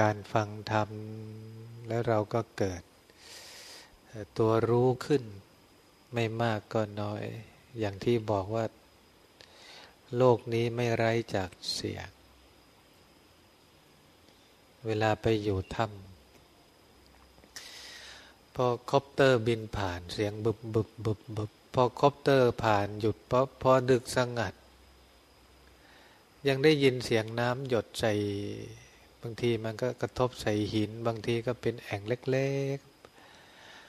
การฟังธรรม แล้วเราก็เกิด ตัวรู้ขึ้นไม่มากก็น้อย อย่างที่บอกว่า โลกนี้ไม่ไร้จากเสียง เวลาไปอยู่ถ้ำพอคอปเตอร์บินผ่านเสียงบึบบึบบึบบึบพอคอปเตอร์ผ่านหยุดพอพอดึกสงัด ยังได้ยินเสียงน้ำหยดใส่ บางทีมันก็กระทบใส่หิน บางทีก็เป็นแอ่งเล็ก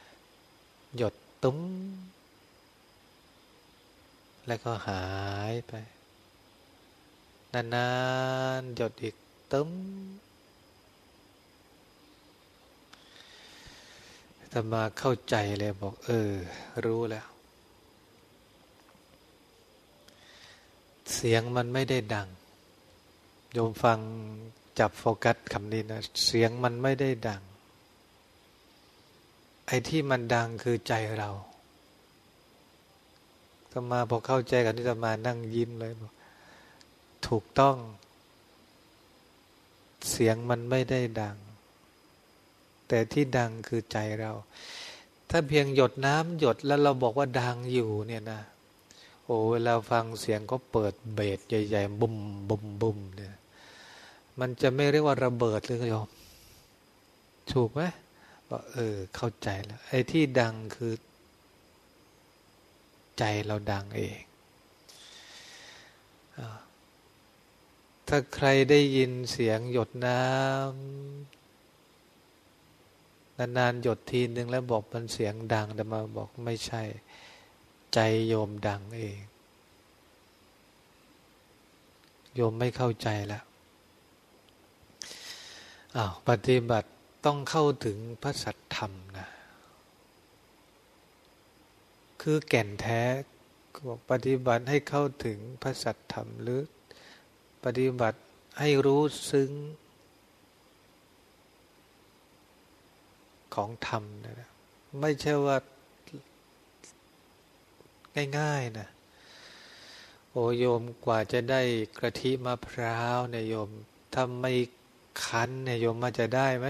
ๆ หยดตุ้ม แล้วก็หายไป นานๆ หยดอีกตุ้มแต่มาเข้าใจเลยบอก เออ รู้แล้ว เสียงมันไม่ได้ดัง โยมฟัง จับโฟกัสคำนี้นะ เสียงมันไม่ได้ดัง ไอ้ที่มันดังคือใจเราตมาพอเข้าใจกันที่ตมานั่งยิ้มเลยบอกถูกต้อง เสียงมันไม่ได้ดัง แต่ที่ดังคือใจเรา ถ้าเพียงหยดน้ำหยดแล้วเราบอกว่าดังอยู่เนี่ยนะโอ้เวลาฟังเสียงก็เปิดเบสใหญ่ ๆบุมบุมบุมเนี่ย มันจะไม่เรียกว่าระเบิดเลยโยมถูกไหมบอเออ เข้าใจแล้วไอ้ที่ดังคือ ใจเราดังเองอถ้าใครได้ยินเสียงหยดน้ำนานๆหยดทีนึงแล้วบอกมันเสียงดังแต่มาบอกไม่ใช่ ใจโยมดังเอง โยมไม่เข้าใจแล้ว อ้าวปฏิบัติต้องเข้าถึงพระสัทธรรมนะ คือแก่นแท้บอกปฏิบัติให้เข้าถึงพระสัทธรรมหรือปฏิบัติให้รู้ซึ้งของธรรมนะนะไม่ใช่ว่าง่ายๆนะโอโยมกว่าจะได้กระทิมะพร้าวเนี่ยโยมถ้าไม่ คั้นเนี่ยโยมมาจะได้ไหม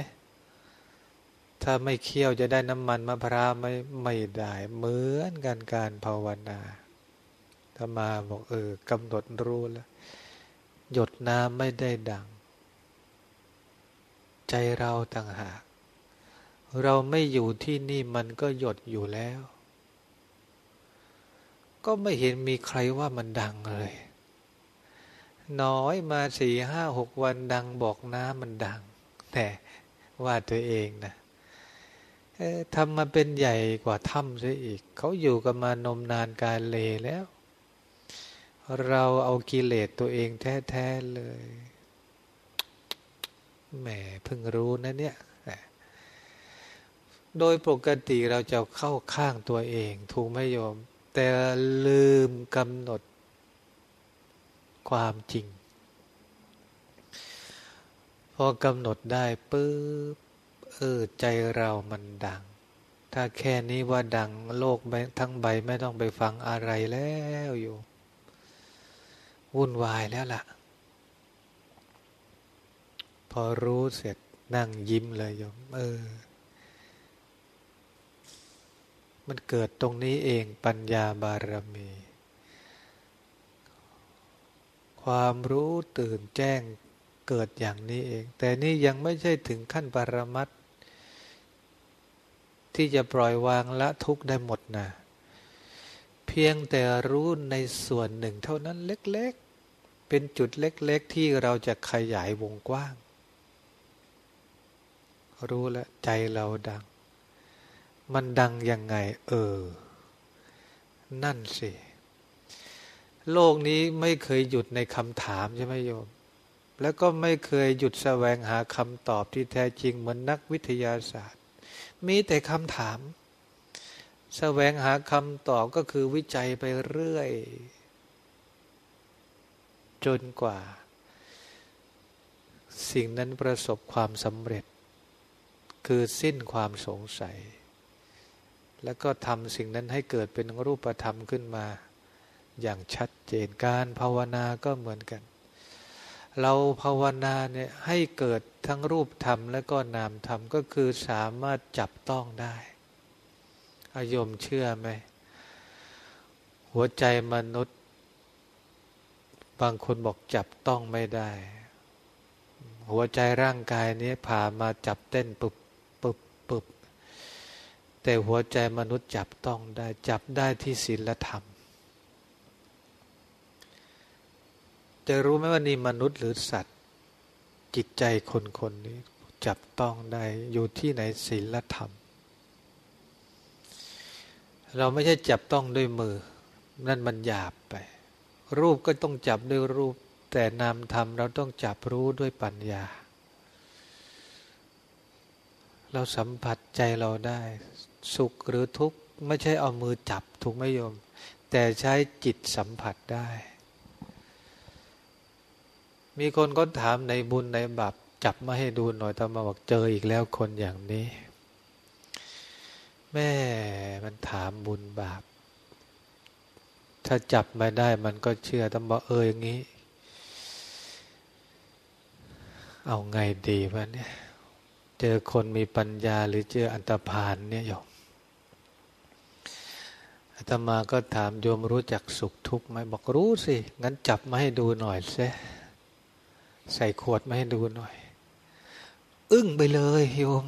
ถ้าไม่เคี่ยวจะได้น้ำมันมะพร้าวไม่ไม่ได้ เหมือนกันการภาวนาถ้ามาบอกเออกำหนดรู้แล้ว หยดน้ำไม่ได้ดัง ใจเราต่างหาก เราไม่อยู่ที่นี่มันก็หยดอยู่แล้ว ก็ไม่เห็นมีใครว่ามันดังเลย น้อยมาสี่ห้าหกวันดังบอกน้ำมันดัง แต่ว่าตัวเองนะทำมาเป็นใหญ่กว่าถ้ำซะอีก เขาอยู่กันมานมนานกาลเลแล้ว เราเอากิเลสตัวเองแท้ๆเลยแหมเพิ่งรู้นะเนี่ย โดยปกติเราจะเข้าข้างตัวเอง ถูกไหมโยม แต่ลืมกำหนด ความจริง พอกำหนดได้ปุ๊บเออใจเรามันดัง ถ้าแค่นี้ว่าดังโลกทั้งใบไม่ต้องไปฟังอะไรแล้วโยมวุ่นวายแล้วล่ะ พอรู้เสร็จนั่งยิ้มเลยโยมเออ มันเกิดตรงนี้เองปัญญาบารมี ความรู้ตื่นแจ้งเกิดอย่างนี้เอง แต่นี่ยังไม่ใช่ถึงขั้นปรมัตที่จะปล่อยวางละทุกได้หมดนะเพียงแต่รู้ในส่วนหนึ่งเท่านั้นเล็กๆ เป็นจุดเล็กๆ ที่เราจะขยายวงกว้าง รู้แล้วใจเราดัง มันดังยังไง เออ นั่นสิ โลกนี้ไม่เคยหยุดในคำถามใช่ไหมโยม แล้วก็ไม่เคยหยุดแสวงหาคำตอบที่แท้จริงเหมือนนักวิทยาศาสตร์ มีแต่คำถาม แสวงหาคำตอบก็คือวิจัยไปเรื่อย จนกว่า สิ่งนั้นประสบความสำเร็จ คือสิ้นความสงสัย แล้วก็ทำสิ่งนั้นให้เกิดเป็นรูปธรรมขึ้นมา อย่างชัดเจนการภาวนาก็เหมือนกัน เราภาวนาเนี่ยให้เกิดทั้งรูปธรรมและก็นามธรรมก็คือสามารถจับต้องได้อายมเชื่อไหม หัวใจมนุษย์ บางคนบอกจับต้องไม่ได้ หัวใจร่างกายนี้ผ่ามาจับเต้นปุบปุบปุบแต่หัวใจมนุษย์จับต้องได้จับได้ที่ศีลธรรม จะรู้ไหมว่านี่มนุษย์หรือสัตว์ จิตใจคนคนนี้จับต้องได้อยู่ที่ไหนศีลธรรม เราไม่ใช่จับต้องด้วยมือ นั่นมันหยาบไป รูปก็ต้องจับด้วยรูป แต่นามธรรมเราต้องจับรู้ด้วยปัญญา เราสัมผัสใจเราได้ สุขหรือทุกข์ ไม่ใช่เอามือจับถูกไหมโยม แต่ใช้จิตสัมผัสได้ มีคนก็ถามในบุญในบาปจับมาให้ดูหน่อยทำมาบอกเจออีกแล้วคนอย่างนี้ แม่มันถามบุญบาป ถ้าจับมาได้มันก็เชื่อต้องบอกเอออย่างนี้ เอาไงดีวะเนี่ย เจอคนมีปัญญาหรือเจออันตรพานเนี่ยโยมอาตมาก็ถามโยมรู้จักสุขทุกข์ไหมบอกรู้สิ งั้นจับมาให้ดูหน่อยเส ใส่ขวดมาให้ดูหน่อย อึ้งไปเลยโยม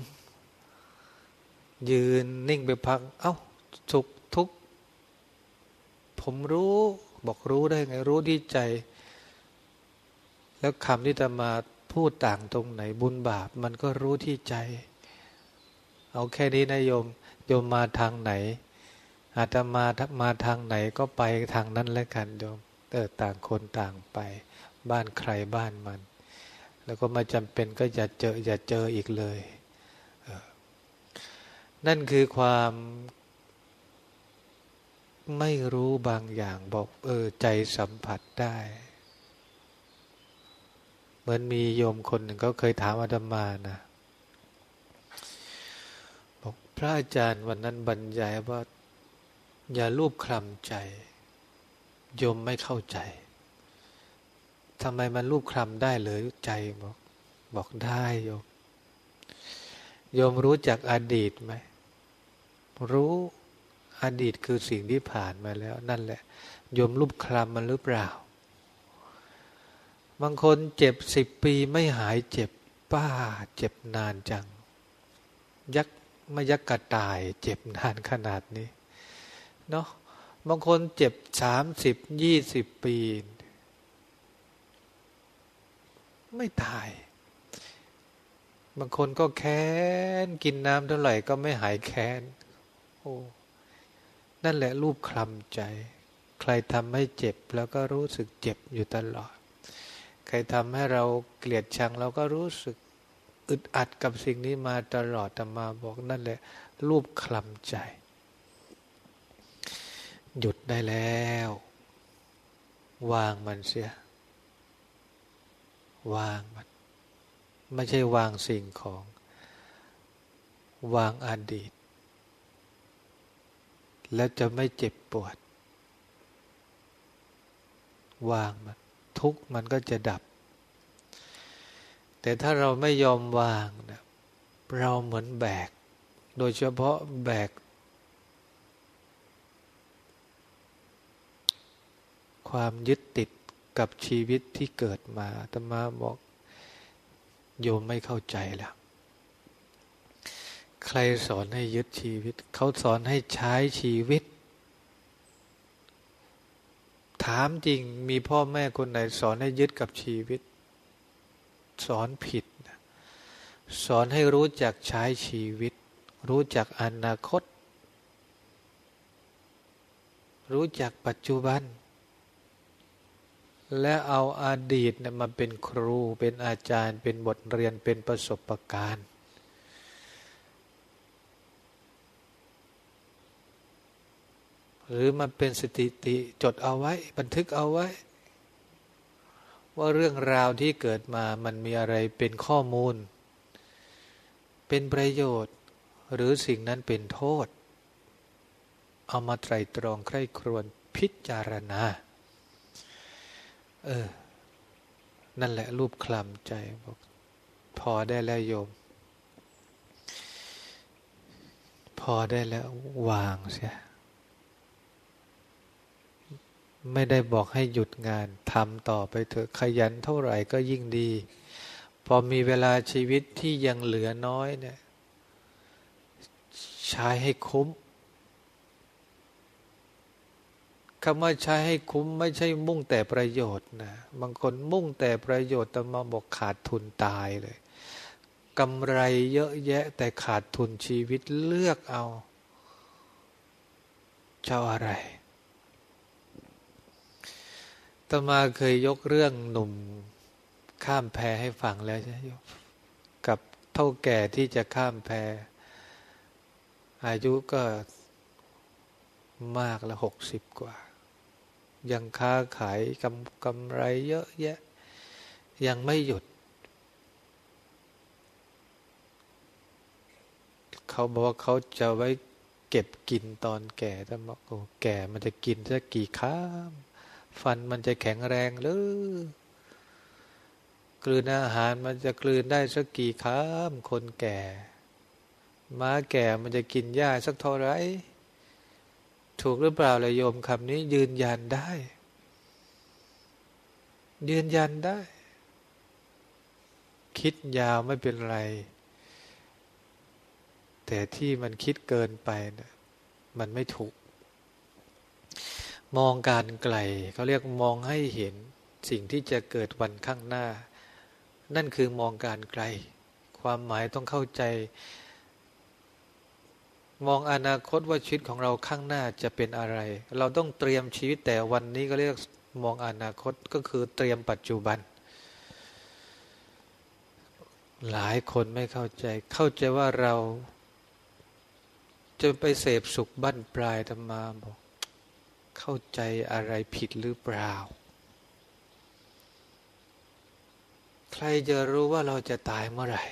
ยืนนิ่งไปพัก เอา้า สุขทุกข์ผมรู้บอกรู้ได้ไง รู้ที่ใจ แล้วคำที่จะมาพูดต่างตรงไหนบุญบาป มันก็รู้ที่ใจ เอาแค่นี้นะโยม โยมมาทางไหน อาตมามาทางไหนก็ไปทางนั้นแล้วกันโยมเออต่างคนต่างไป บ้านใครบ้านมัน แล้วก็มาจำเป็นก็อย่าเจออย่าเจออีกเลย นั่นคือความไม่รู้บางอย่างบอกเออใจสัมผัสได้ เหมือนมีโยมคนหนึ่งเขาเคยถามอาตมานะบอกพระอาจารย์วันนั้นบรรยายว่า อย่ารูปคลำใจ โยมไม่เข้าใจ ทำไมมันรูปคลำได้เลยใจบอกบอกได้โยมโยมรู้จักอดีตไหม รู้อดีตคือสิ่งที่ผ่านมาแล้วนั่นแหละ โยมรูปคลำมันหรือเปล่า บางคนเจ็บสิบปีไม่หายเจ็บป้าเจ็บนานจัง ยักไม่ยักกระต่ายเจ็บนานขนาดนี้เนาะบางคนเจ็บสามสิบยี่สิบปี ไม่ตาย บางคนก็แค้น กินน้ำเท่าไหร่ก็ไม่หายแค้น โอ้นั่นแหละรูปคลำใจ ใครทำให้เจ็บแล้วก็รู้สึกเจ็บอยู่ตลอด ใครทำให้เราเกลียดชังเราก็รู้สึกอึดอัดกับสิ่งนี้มาตลอดแต่มาบอกนั่นแหละ รูปคลำใจ หยุดได้แล้ว วางมันเสีย วางมันไม่ใช่วางสิ่งของ วางอดีต แล้วจะไม่เจ็บปวด วางมันทุกมันก็จะดับ แต่ถ้าเราไม่ยอมวางเราเหมือนแบก โดยเฉพาะแบก ความยึดติด กับชีวิตที่เกิดมาตมาบอกโยมไม่เข้าใจแล้วใครสอนให้ยึดชีวิต เขาสอนให้ใช้ชีวิต ถามจริงมีพ่อแม่คนไหนสอนให้ยึดกับชีวิต สอนผิด สอนให้รู้จักใช้ชีวิต รู้จักอนาคต รู้จักปัจจุบัน และเอาอาดีตมาเป็นครูเป็นอาจารย์ เป็นบทเรียนเป็นประสบการณ์หรือมันเป็นสถิติจดเอาไว้ บันทึกเอาไว้ ว่าเรื่องราวที่เกิดมามันมีอะไรเป็นข้อมูล เป็นประโยชน์ หรือสิ่งนั้นเป็นโทษ เอามาไตรตรองใคร่ครวญพิจารณา เออ นั่นแหละ รูปคลำใจบอกพอได้แล้วโยม พอได้แล้ววางเสียไม่ได้บอกให้หยุดงานทำต่อไปเถอะขยันเท่าไหร่ก็ยิ่งดี พอมีเวลาชีวิตที่ยังเหลือน้อยเนี่ย ใช้ให้คุ้ม คำว่าใช้ให้คุ้มไม่ใช่มุ่งแต่ประโยชน์นะบางคนมุ่งแต่ประโยชน์แต่มาบอกขาดทุนตายเลยกำไรเยอะแยะ แต่ขาดทุนชีวิตเลือกเอาเจ้าอะไรตมาเคยยกเรื่องหนุ่มข้ามแพให้ฟังแล้วใช่ไหมกับเท่าแก่ที่จะข้ามแพ อายุก็มากละหกสิบกว่า ยังค้าขายกำกำไรเยอะแยะ ยังไม่หยุด เขาบอกว่าเขาจะไว้เก็บกินตอนแก่ถ้าบอกโอ้แก่มันจะกินสักกี่ข้าม ฟันมันจะแข็งแรงหรือกลืนอาหารมันจะกลืนได้สักกี่ข้ามคนแก่ ม้าแก่มันจะกินหญ้าสักเท่าไหร่ ถูกหรือเปล่าเลยโยมคำนี้ ยืนยันได้ ยืนยันได้ คิดยาวไม่เป็นไร แต่ที่มันคิดเกินไปนะมันไม่ถูก มองการไกลเขาเรียกมองให้เห็นสิ่งที่จะเกิดวันข้างหน้า นั่นคือมองการไกล ความหมายต้องเข้าใจ มองอนาคตว่าชีวิตของเราข้างหน้าจะเป็นอะไร เราต้องเตรียมชีวิตแต่วันนี้ก็เรียกมองอนาคตก็คือเตรียมปัจจุบัน หลายคนไม่เข้าใจ เข้าใจว่าเราจะไปเสพสุขบั้นปลายธรรมาบอก เข้าใจอะไรผิดหรือเปล่า ใครจะรู้ว่าเราจะตายเมื่อไหร่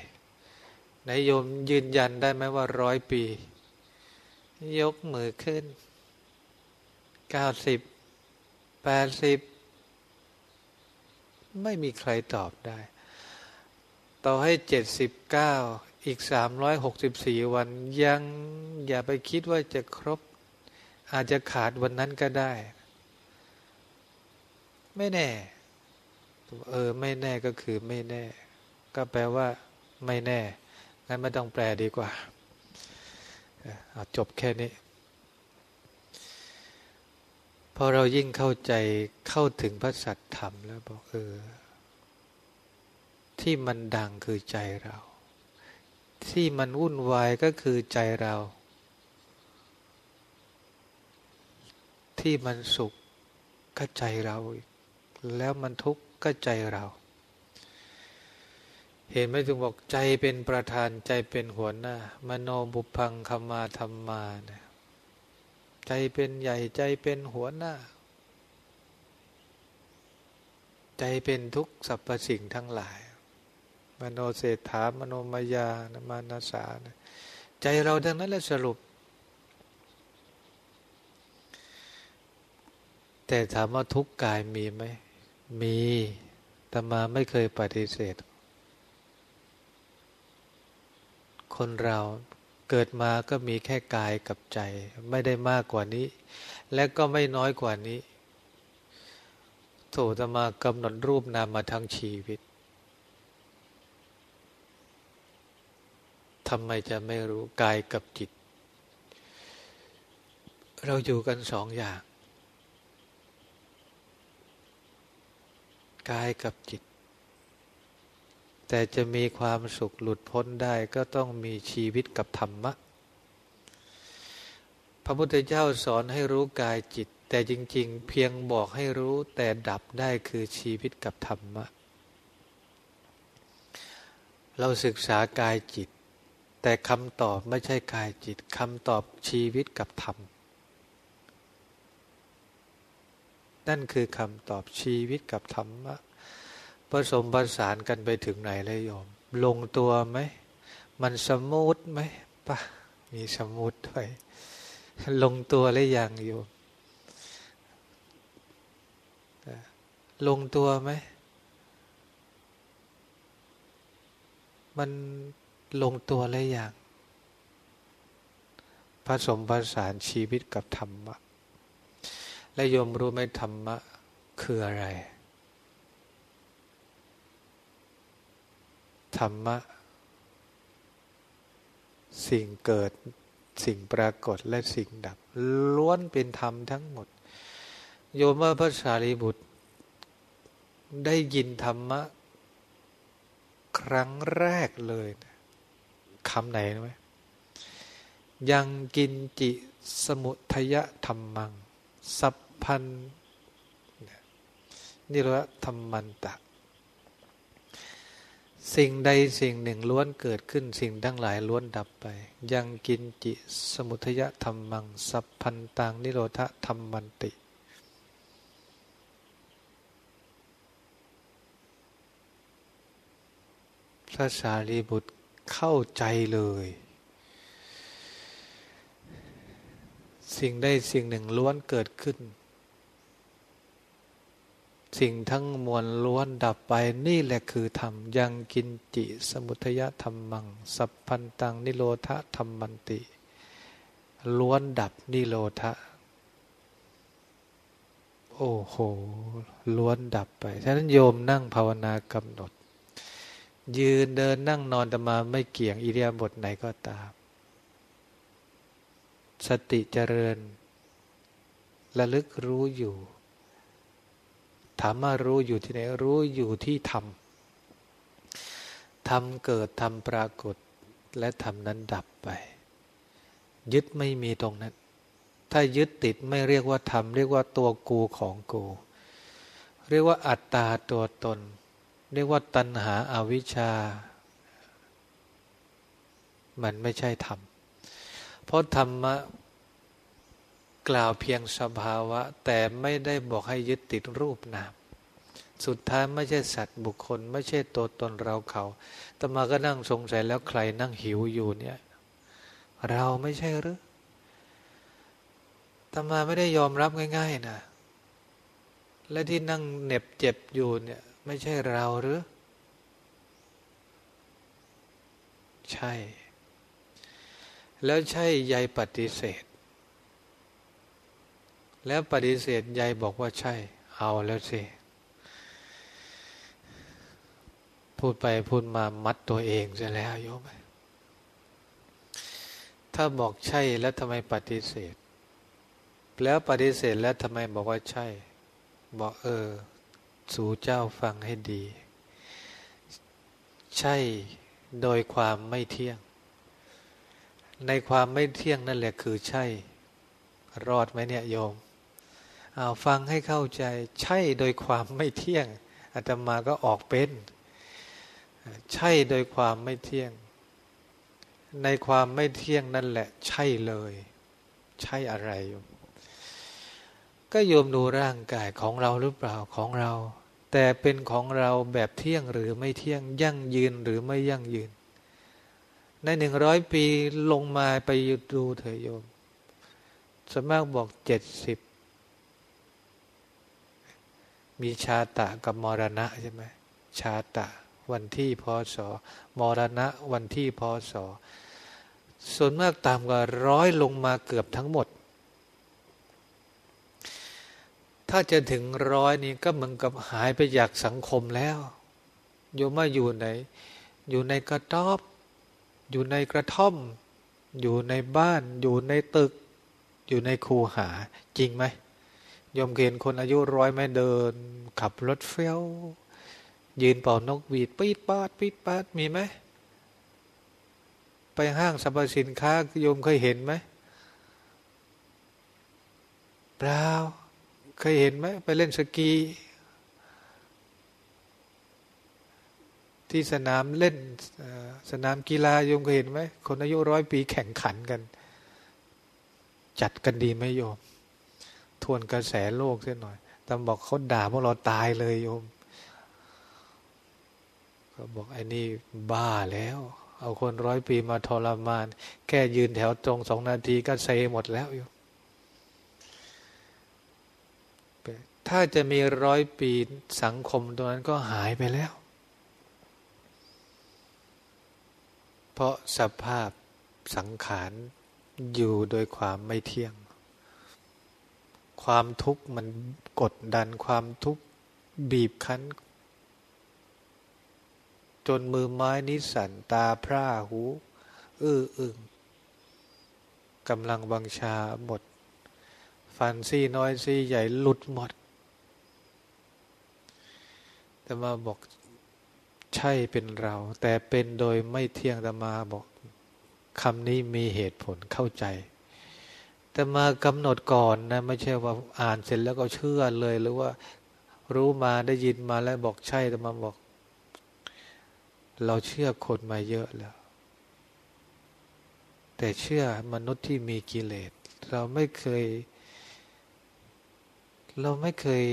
นายโยมยืนยันได้ไหมว่าร้อยปี ยกมือขึ้นเก้าสิบแปดสิบไม่มีใครตอบได้ ต่อให้เจ็ดสิบเก้าอีกสามร้อยหกสิบสี่วัน ยังอย่าไปคิดว่าจะครบ อาจจะขาดวันนั้นก็ได้ ไม่แน่ เออ ไม่แน่ก็คือไม่แน่ ก็แปลว่า ไม่แน่งั้นไม่ต้องแปลดีกว่า เอาจบแค่นี้พอเรายิ่งเข้าใจเข้าถึงพระสัจธรรมแล้วบอกเออ ที่มันดังคือใจเรา ที่มันวุ่นวายก็คือใจเรา ที่มันสุขก็ใจเรา แล้วมันทุกข์ก็ใจเรา เห็นไหมถึงบอกใจเป็นประธานใจเป็นหัวหน้า มโนบุพังคมาธรรมาเนี่ยใจเป็นใหญ่ใจเป็นหัวหน้า ใจเป็นทุกสรรพสิ่งทั้งหลาย มโนเศรษฐามโนมายานมานาสานะใจเราดังนั้นแหละสรุป แต่ถามว่าทุกกายมีไหมมีแต่มาไม่เคยปฏิเสธ คนเราเกิดมาก็มีแค่กายกับใจ ไม่ได้มากกว่านี้ และก็ไม่น้อยกว่านี้โถจะมากำหนดรูปนามมาทั้งชีวิตทำไมจะไม่รู้กายกับจิต เราอยู่กันสองอย่าง กายกับจิต แต่จะมีความสุขหลุดพ้นได้ก็ต้องมีชีวิตกับธรรมะ พระพุทธเจ้าสอนให้รู้กายจิต แต่จริง ๆ เพียงบอกให้รู้แต่ดับได้คือชีวิตกับธรรมะ เราศึกษากายจิต แต่คำตอบไม่ใช่กายจิตคำตอบชีวิตกับธรรม นั่นคือคำตอบชีวิตกับธรรมะ ผสมผสานกันไปถึงไหนเลยโยม ลงตัวไหม มันสมูทไหมปะมีสมูทด้วย ลงตัวหรือยังโยมลงตัวไหม มันลงตัวเลยอย่างผสมผสานชีวิตกับธรรมะ และโยมรู้ไหมธรรมะคืออะไร ธ รรมะ สิ่งเกิดสิ่งปรากฏและสิ่งดับ ล้วนเป็นธรรมทั้งหมด โยมว่าพระสารีบุตร ได้ยินธรรมะ ครั้งแรกเลยนะคำไหนไหมยังกินจิสมุทยธรรมัง สัพพันนิรธรรมันตะ สิ่งใดสิ่งหนึ่งล้วนเกิดขึ้นสิ่งทั้งหลายล้วนดับไป ยังกินจิสมุทยธรรมัง สัพพันตังนิโรธธรรมันติ พระสารีบุตรเข้าใจเลย สิ่งใดสิ่งหนึ่งล้วนเกิดขึ้น สิ่งทั้งมวลล้วนดับไปนี่แหละคือธรรมยังกินจิสมุทยธรรมมัง สัพพันตังนิโรธธรรมมันติ ล้วนดับนิโรธโอ้โห ล้วนดับไปฉะนั้นโยมนั่งภาวนากำหนด ยืนเดินนั่งนอนตมาไม่เกี่ยงอิริยาบถไหนก็ตาม สติเจริญระลึกรู้อยู่ ถามว่ารู้อยู่ที่ไหนรู้อยู่ที่ธรรมธรรมเกิดธรรมปรากฏและธรรมนั้นดับไป ยึดไม่มีตรงนั้น ถ้ายึดติดไม่เรียกว่าธรรมเรียกว่าตัวกูของกู เรียกว่าอัตตาตัวตน เรียกว่าตัณหาอาวิชชา มันไม่ใช่ธรรมเพราะธรรมะ กล่าวเพียงสภาวะ แต่ไม่ได้บอกให้ยึดติดรูปนาม สุดท้ายไม่ใช่สัตว์บุคคล ไม่ใช่ตัวตนเราเขาตมาก็นั่งสงสัยแล้วใครนั่งหิวอยู่เนี่ย เราไม่ใช่หรือตมาไม่ได้ยอมรับง่าย ๆนะและที่นั่งเหน็บเจ็บอยู่เนี่ย ไม่ใช่เราหรือ ใช่ แล้วใช่ยายปฏิเสธ แล้วปฏิเสธยายบอกว่าใช่ เอาแล้วสิพูดไปพูดมามัดตัวเองจะแล้วโยมถ้าบอกใช่แล้วทำไมปฏิเสธ แล้วปฏิเสธแล้วทำไมบอกว่าใช่ บอกเออ สู่เจ้าฟังให้ดี ใช่โดยความไม่เที่ยง ในความไม่เที่ยงนั่นแหละคือใช่ รอดไหมเนี่ยโยม ฟังให้เข้าใจใช่โดยความไม่เที่ยงอาตมาก็ออกเป็น ใช่โดยความไม่เที่ยง ในความไม่เที่ยงนั่นแหละ ใช่เลย ใช่อะไรโยมก็โยมดูร่างกายของเราหรือเปล่าของเรา แต่เป็นของเราแบบเที่ยงหรือไม่เที่ยง ยั่งยืนหรือไม่ยั่งยืน ในหนึ่งร้อยปีลงมาไปดูเถอะโยมสมมากบอกเจ็ดสิบ มีชาตะกับมรณะใช่ไหมชาตะ วันที่พศมรณะ วันที่พศส่วนมากตามกว่าร้อยลงมาเกือบทั้งหมด ถ้าจะถึงร้อยนี่ก็เหมือนกับหายไปจากสังคมแล้ว โยมว่าอยู่ไหน อยู่ในกระต๊อบ อยู่ในกระท่อม อยู่ในบ้าน อยู่ในตึก อยู่ในคูหา จริงไหม ยมเห็นคนอายุร้อยไม่เดิน ขับรถเฟี้ยว ยืนเป่านกหวีดปีดปาดปีดปาดมีไหม ไปห้างสรรพสินค้าโยมเคยเห็นไหมเปล่าเคยเห็นไหมไปเล่นสกี ที่สนามเล่นสนามกีฬาโยมเคยเห็นไหมคนอายุร้อยปีแข่งขันกัน จัดกันดีไหมโยม ทวนกระแสโลกเสียหน่อยตำบอกเขาด่าพวกเราตายเลยโยมก็บอกไอ้นี่บ้าแล้ว เอาคนร้อยปีมาทรมาน แค่ยืนแถวตรงสองนาทีก็เซหมดแล้วโยมถ้าจะมีร้อยปีสังคมตรงนั้นก็หายไปแล้ว เพราะสภาพสังขารอยู่โดยความไม่เที่ยง ความทุกข์มันกดดันความทุกข์บีบคั้น จนมือไม้นิสันตาพร่าหู อื้ออึงกำลังบังชาหมด ฟันซี่น้อยซี่ใหญ่หลุดหมด แต่มาบอกใช่เป็นเรา แต่เป็นโดยไม่เที่ยงแต่มาบอกคำนี้มีเหตุผลเข้าใจ แต่มากำหนดก่อนนะไม่ใช่ว่าอ่านเสร็จแล้วก็เชื่อเลย หรือว่ารู้มาได้ยินมาแล้วบอกใช่แต่มาบอก เราเชื่อคนมาเยอะแล้ว แต่เชื่อมนุษย์ที่มีกิเลส เราไม่เคย เราไม่เคย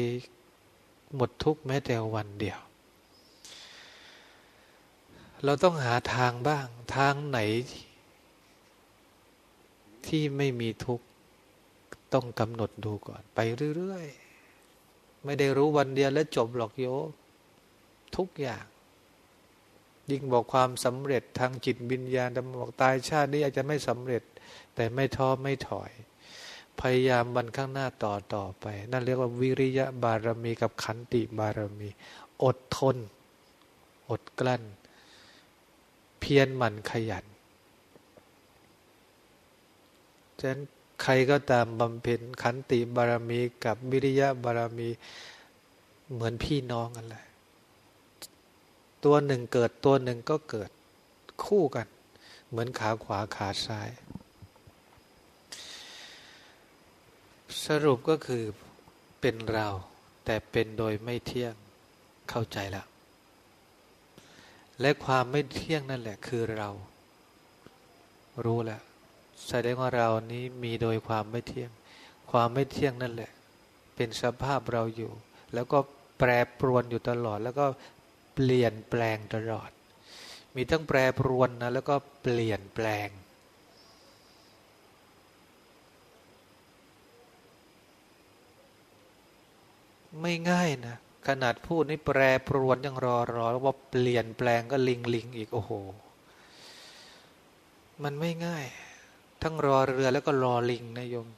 หมดทุกแม้แต่วันเดียว เราต้องหาทางบ้าง ทางไหนที่ไม่มีทุก ต้องกำหนดดูก่อน ไปเรื่อยๆ ไม่ได้รู้วันเดียวแล้วจบหรอกโยทุกอย่าง ยิ่งบอกความสำเร็จทางจิตวิญญาณแต่บอกตายชาตินี้อาจจะไม่สำเร็จ แต่ไม่ท้อไม่ถอย พยายามวันข้างหน้าต่อต่อไป นั่นเรียกว่าวิริยะบารมีกับขันติบารมี อดทน อดกลั้น เพียรหมั่นขยันฉะนั้น ใครก็ตามบำเพ็ญขันติบารมีกับวิริยะบารมีเหมือนพี่น้องกันเลย ตัวหนึ่งเกิดตัวหนึ่งก็เกิดคู่กัน เหมือนขาขวาขาซ้าย สรุปก็คือเป็นเรา แต่เป็นโดยไม่เที่ยงเข้าใจแล้ว และความไม่เที่ยงนั่นแหละคือเรา รู้แล้ว แสดงว่าเรานี้มีโดยความไม่เที่ยง ความไม่เที่ยงนั่นแหละ เป็นสภาพเราอยู่ แล้วก็แปรปรวนอยู่ตลอด แล้วก็เปลี่ยนแปลงตลอด มีทั้งแปรปรวนนะแล้วก็เปลี่ยนแปลง ไม่ง่ายนะขนาดพูดนี่แปรปรวนยังรอรอแล้วว่าเปลี่ยนแปลงก็ลิงลิงอีกโอ้โห มันไม่ง่าย ทั้งรอเรือแล้วก็รอลิงนะโยม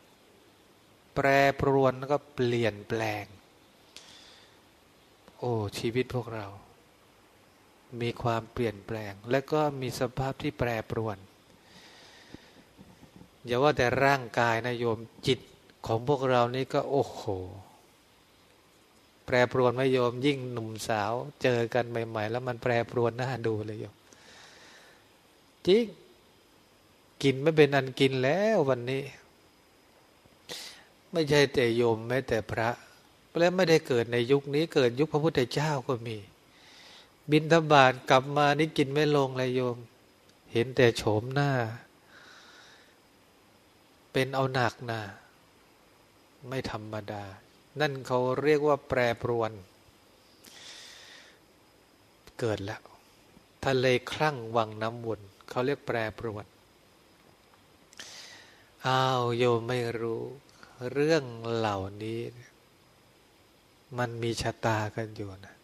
แปรปรวนแล้วก็เปลี่ยนแปลง โอ้ชีวิตพวกเรา มีความเปลี่ยนแปลง และก็มีสภาพที่แปรปรวน อย่าว่าแต่ร่างกายนะโยมจิตของพวกเรานี่ก็โอ้โห แปรปรวนไม่โยม ยิ่งหนุ่มสาว เจอกันใหม่ ๆ แล้วมันแปรปรวนน่าดูเลยโยมจริง กินไม่เป็นอันกินแล้ววันนี้ ไม่ใช่แต่โยมแม้แต่พระแล้วไม่ได้เกิดในยุคนี้เกิดยุคพระพุทธเจ้าก็มี บินทบาทกลับมานี่กินไม่ลงเลยโยม เห็นแต่โฉมหน้า เป็นเอาหนักนะไม่ธรรมดา นั่นเขาเรียกว่าแปรปรวน เกิดแล้วทะเลครั่งวังน้ำวนเขาเรียกแปรปรวน อ้าวโยมไม่รู้เรื่องเหล่านี้ มันมีชะตากันอยู่นะ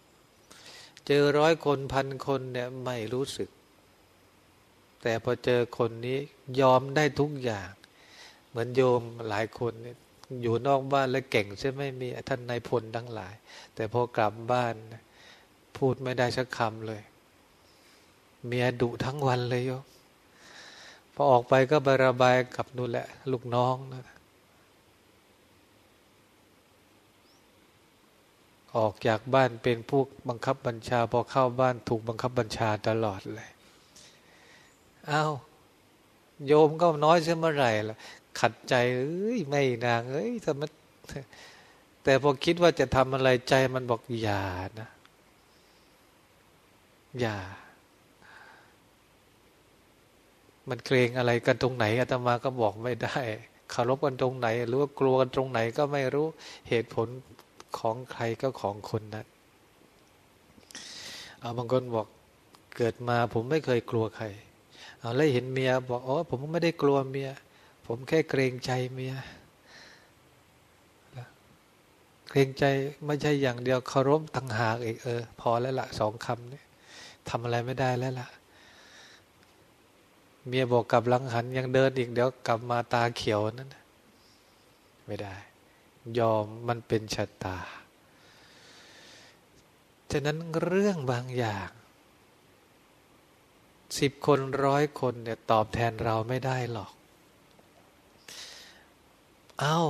เจอร้อยคนพันคนเนี่ยไม่รู้สึก แต่พอเจอคนนี้ยอมได้ทุกอย่าง เหมือนโยมหลายคนเนี่ยอยู่นอกบ้านแล้วเก่งใช่ไม่มีท่านนายพลทั้งหลาย แต่พอกลับบ้าน พูดไม่ได้สักคำเลย เมียดุทั้งวันเลยโย พอออกไปก็ไประบายกับนู่นแหละ ลูกน้องนะออกจากบ้านเป็นผู้บังคับบัญชา พอเข้าบ้านถูกบังคับบัญชาตลอดเลยอา้าวโยมก็น้อยเช่นเมื่อไหร่ล่ะ ขัดใจเอ้ยไม่นางเอ้ยทำไมแต่พอคิดว่าจะทำอะไรใจมันบอกอย่านะ อย่า มันเกรงอะไรกันตรงไหนอาตมาก็บอกไม่ได้คารพกันตรงไหน หรือว่ากลัวกันตรงไหนก็ไม่รู้เหตุผลของใครก็ของคนนั้นเอาบางคนบอกเกิดมาผมไม่เคยกลัวใคร เอาแล้วเห็นเมียบอกอ๋อผมไม่ได้กลัวเมีย ผมแค่เกรงใจเมียเกรงใจไม่ใช่อย่างเดียวเคารพต่างหากอีกเออ พอแล้วละสองคำนี้ทำอะไรไม่ได้แล้วล่ะ เมียบอกกลับหลังหันยังเดินอีกเดี๋ยวกลับมาตาเขียวนั่นไม่ได้ ยอมมันเป็นชะตา ฉะนั้นเรื่องบางอย่างสิบคนร้อยคนเนี่ยตอบแทนเราไม่ได้หรอก เอา้า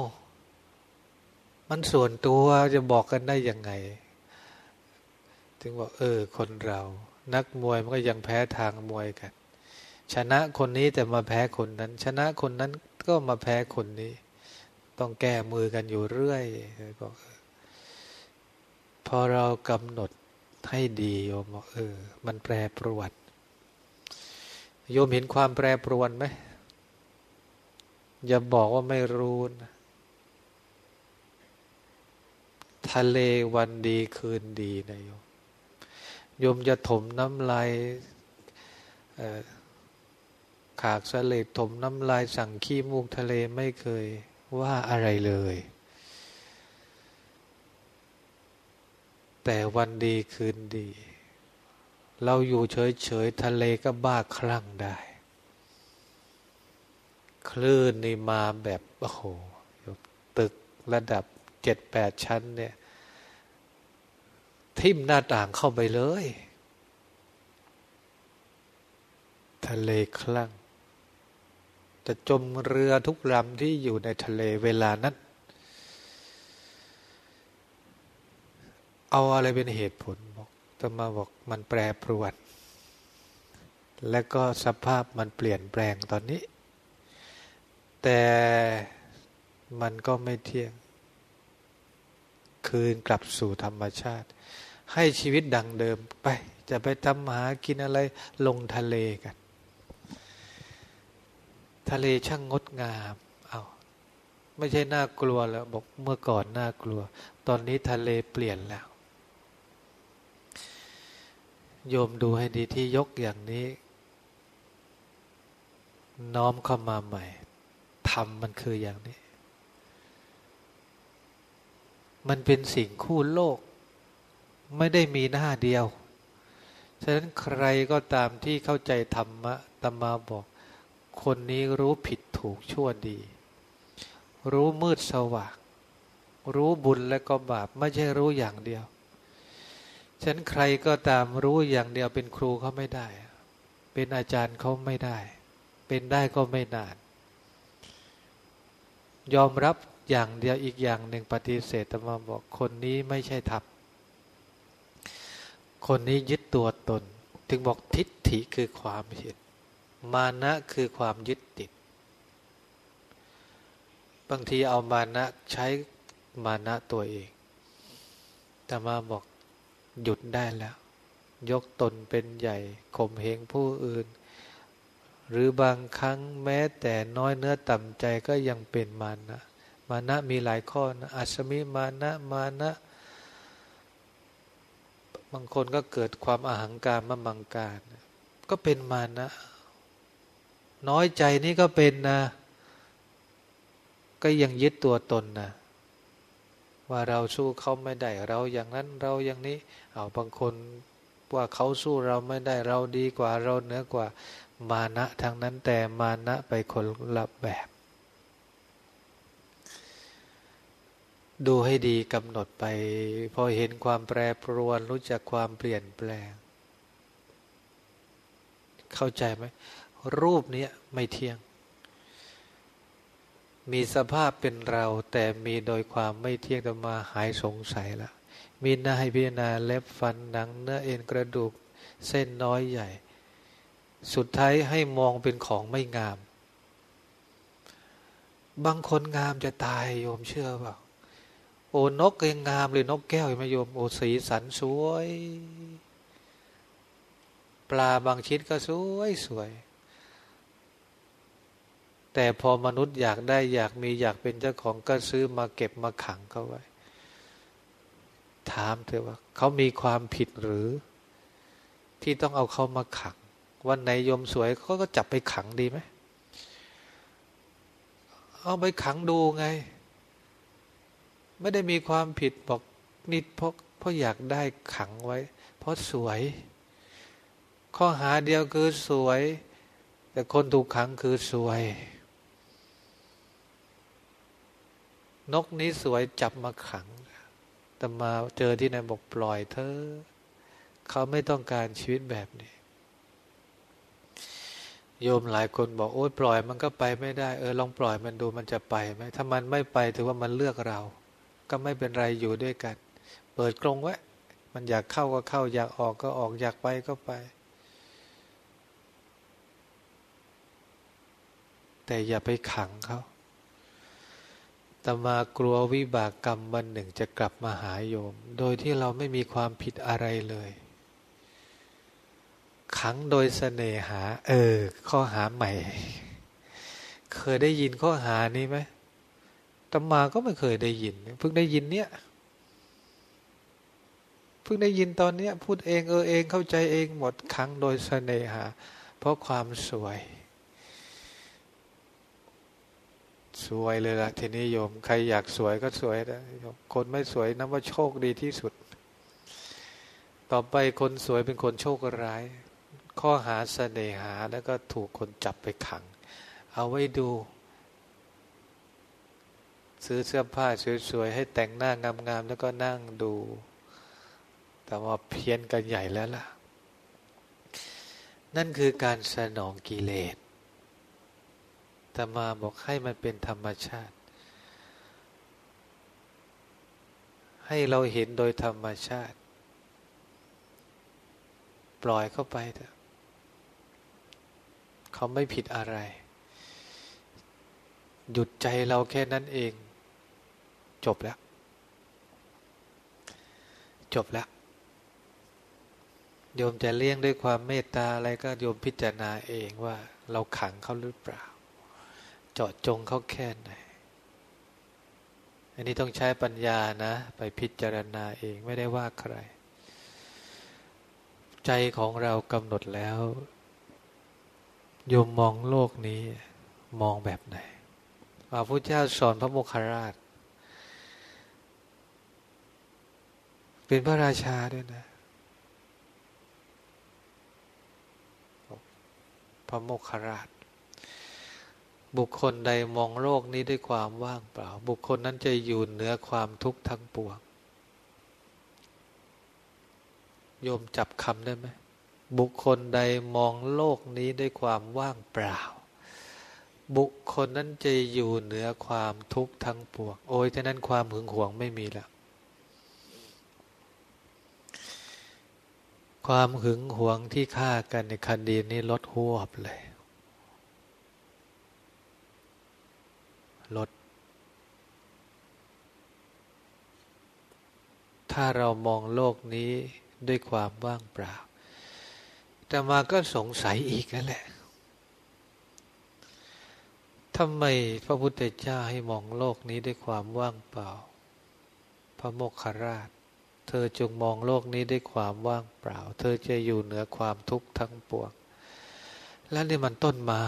มันส่วนตัวจะบอกกันได้ยังไง ถึงว่า เออ คนเรา นักมวยมันก็ยังแพ้ทางมวยกัน ชนะคนนี้แต่มาแพ้คนนั้น ชนะคนนั้นก็มาแพ้คนนี้ ต้องแก้มือกันอยู่เรื่อยบอกพอเรากำหนดให้ดีโยมบอกเออ มันแปรปรวนโยมเห็นความแปรปรวนไหมอย่าบอกว่าไม่รู้นะทะเลวันดีคืนดีนะโยมโยมจะถมน้ำลาย ขากสเลดถมน้ำลายสั่งขี้มูกทะเลไม่เคยว่าอะไรเลย แต่วันดีคืนดี เราอยู่เฉยๆทะเลก็บ้าคลั่งได้ คลื่นนี่มาแบบโอ้โหตึกระดับเจ็ดแปดชั้นเนี่ย ทิ่มหน้าต่างเข้าไปเลย ทะเลคลั่ง จะจมเรือทุกลำที่อยู่ในทะเลเวลานั้น เอาอะไรเป็นเหตุผลบอกตมาบอกมันแปรปรวน และก็สภาพมันเปลี่ยนแปลงตอนนี้ แต่มันก็ไม่เที่ยง คืนกลับสู่ธรรมชาติ ให้ชีวิตดังเดิมไป จะไปทำหากินอะไรลงทะเลกัน ทะเลช่างงดงาม เอาไม่ใช่น่ากลัวแล้ว บอกเมื่อก่อนน่ากลัว ตอนนี้ทะเลเปลี่ยนแล้ว โยมดูให้ดีที่ยกอย่างนี้ น้อมเข้ามาใหม่ทำมันคืออย่างนี้ มันเป็นสิ่งคู่โลก ไม่ได้มีหน้าเดียว ฉะนั้นใครก็ตามที่เข้าใจธรรมะตมาบอก คนนี้รู้ผิดถูกชั่วดี รู้มืดสว่างรู้บุญและก็บาปไม่ใช่รู้อย่างเดียว ฉันใครก็ตามรู้อย่างเดียวเป็นครูเขาไม่ได้ เป็นอาจารย์เขาไม่ได้ เป็นได้ก็ไม่นาน ยอมรับอย่างเดียวอีกอย่างหนึ่งปฏิเสธแต่มาบอกคนนี้ไม่ใช่ทับ คนนี้ยึดตัวตน ถึงบอกทิฏฐิคือความเห็น มานะคือความยึดติด บางทีเอามานะใช้มานะตัวเองแต่มาบอกหยุดได้แล้ว ยกตนเป็นใหญ่ข่มเหงผู้อื่น หรือบางครั้งแม้แต่น้อยเนื้อต่ำใจก็ยังเป็นมานะมานะมีหลายข้อนะอัศมิมานะมานะบางคนก็เกิดความอาหังการมมังการ ก็เป็นมานะ น้อยใจนี่ก็เป็นนะ ก็ยังยึดตัวตนนะว่าเราสู้เขาไม่ได้ เราอย่างนั้นเราอย่างนี้ เอาบางคนว่าเขาสู้เราไม่ได้เราดีกว่าเราเหนือกว่ามานะทางนั้นแต่มานะไปคนละแบบ ดูให้ดีกำหนดไป พอเห็นความแปรปรวนรู้จักความเปลี่ยนแปลง เข้าใจไหม รูปนี้ไม่เที่ยง มีสภาพเป็นเรา แต่มีโดยความไม่เที่ยงแต่มาหายสงสัยละมีหน้าให้พิจารณาเล็บฟันหนังเนื้อเอ็นกระดูกเส้นน้อยใหญ่ สุดท้ายให้มองเป็นของไม่งาม บางคนงามจะตายโยมเชื่อเปล่าโอ้นกยังงามเลยนกแก้วไหมโยมโอ้สีสันสวย ปลาบางชิ้นก็สวยสวย แต่พอมนุษย์อยากได้อยากมีอยากเป็นเจ้าของก็ซื้อมาเก็บมาขังเขาไว้ ถามเธอว่า เขามีความผิดหรือ ที่ต้องเอาเขามาขัง วันไหนยมสวยเขาก็จับไปขังดีไหมเอาไปขังดูไง ไม่ได้มีความผิดบอกนิดเพราะเพราะอยากได้ขังไว้ เพราะสวย ข้อหาเดียวคือสวย แต่คนถูกขังคือสวย นกนี้สวยจับมาขังแต่มาเจอที่ไหนบอกปล่อยเธอ เขาไม่ต้องการชีวิตแบบนี้ โยมหลายคนบอกโอ้ยปล่อยมันก็ไปไม่ได้ เออลองปล่อยมันดูมันจะไปไหมถ้ามันไม่ไปถือว่ามันเลือกเรา ก็ไม่เป็นไรอยู่ด้วยกัน เปิดกรงไว้ มันอยากเข้าก็เข้า อยากออกก็ออกอยากไปก็ไป แต่อย่าไปขังเขา ตมากลัววิบากกรรมวันหนึ่งจะกลับมาหาโยม โดยที่เราไม่มีความผิดอะไรเลย ขังโดยเสน่หา เออ ข้อหาใหม่ เคยได้ยินข้อหานี้ไหมตมาก็ไม่เคยได้ยิน เพิ่งได้ยินเนี่ย เพิ่งได้ยินตอนเนี้ย พูดเองเออเองเข้าใจเองหมดครั้งโดยเสน่หา เพราะความสวย สวยเลยละทีนี้โยมใครอยากสวยก็สวยนะคนไม่สวยนับว่าโชคดีที่สุด ต่อไปคนสวยเป็นคนโชคร้าย ข้อหาเสน่หาแล้วก็ถูกคนจับไปขัง เอาไว้ดู ซื้อเสื้อผ้าสวยๆให้แต่งหน้างามๆแล้วก็นั่งดู แต่ว่าเพี้ยนกันใหญ่แล้วล่ะ นั่นคือการสนองกิเลส ตมาบอกให้มันเป็นธรรมชาติ ให้เราเห็นโดยธรรมชาติ ปล่อยเข้าไปเถอะเขาไม่ผิดอะไร หยุดใจเราแค่นั้นเอง จบแล้ว จบแล้วโยมจะเลี้ยงด้วยความเมตตาอะไรก็โยมพิจารณาเองว่าเราขังเขาหรือเปล่า เจาะจงเขาแค่ไหน อันนี้ต้องใช้ปัญญานะ ไปพิจารณาเองไม่ได้ว่าใคร ใจของเรากำหนดแล้วโยมมองโลกนี้มองแบบไหนพระพุทธเจ้าสอนพระโมคคาราชเป็นพระราชาด้วยนะ พระโมคคราช บุคคลใดมองโลกนี้ด้วยความว่างเปล่า บุคคลนั้นจะอยู่เหนือความทุกข์ทั้งปวงโยมจับคำได้ไหมบุคคลใดมองโลกนี้ด้วยความว่างเปล่า บุคคลนั้นจะอยู่เหนือความทุกข์ทั้งปวงโอ้ยฉะนั้นความหึงหวงไม่มีแล้วความหึงหวงที่ฆ่ากันในคดีนี้ลดหวบเลย ลด ถ้าเรามองโลกนี้ด้วยความว่างเปล่าแต่มาก็สงสัยอีกนั่นแหละทำไมพระพุทธเจ้าให้มองโลกนี้ด้วยความว่างเปล่า พระโมคคราช เธอจงมองโลกนี้ด้วยความว่างเปล่า เธอจะอยู่เหนือความทุกข์ทั้งปวง แล้วนี่มันต้นไม้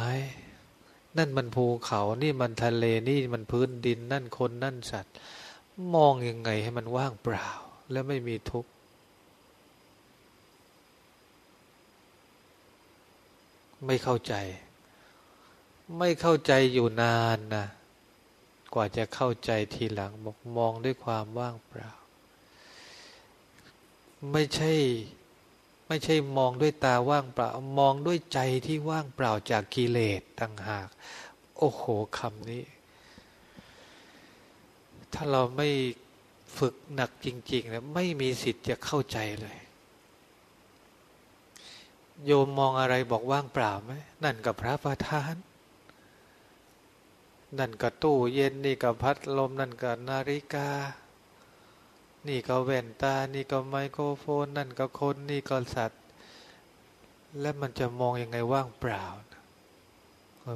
นั่นมันภูเขา นี่มันทะเล นี่มันพื้นดิน นั่นคน นั่นสัตว์ มองยังไงให้มันว่างเปล่า แล้วไม่มีทุกข์ ไม่เข้าใจ ไม่เข้าใจอยู่นานนะกว่าจะเข้าใจทีหลังบอกมองด้วยความว่างเปล่า ไม่ใช่ ไม่ใช่มองด้วยตาว่างเปล่า มองด้วยใจที่ว่างเปล่าจากกิเลสต่างหาก โอ้โหคำนี้ ถ้าเราไม่ ฝึกหนักจริงๆนะไม่มีสิทธิ์จะเข้าใจเลย โยมมองอะไรบอกว่างเปล่าไหมนั่นกับพระประธาน นั่นกับตู้เย็นนี่กับพัดลม นั่นกับนาฬิกา นี่ก็แว่นตา นี่ก็ไมโครโฟน นั่นก็คนนี่ก็สัตว์ และมันจะมองยังไงว่างเปล่า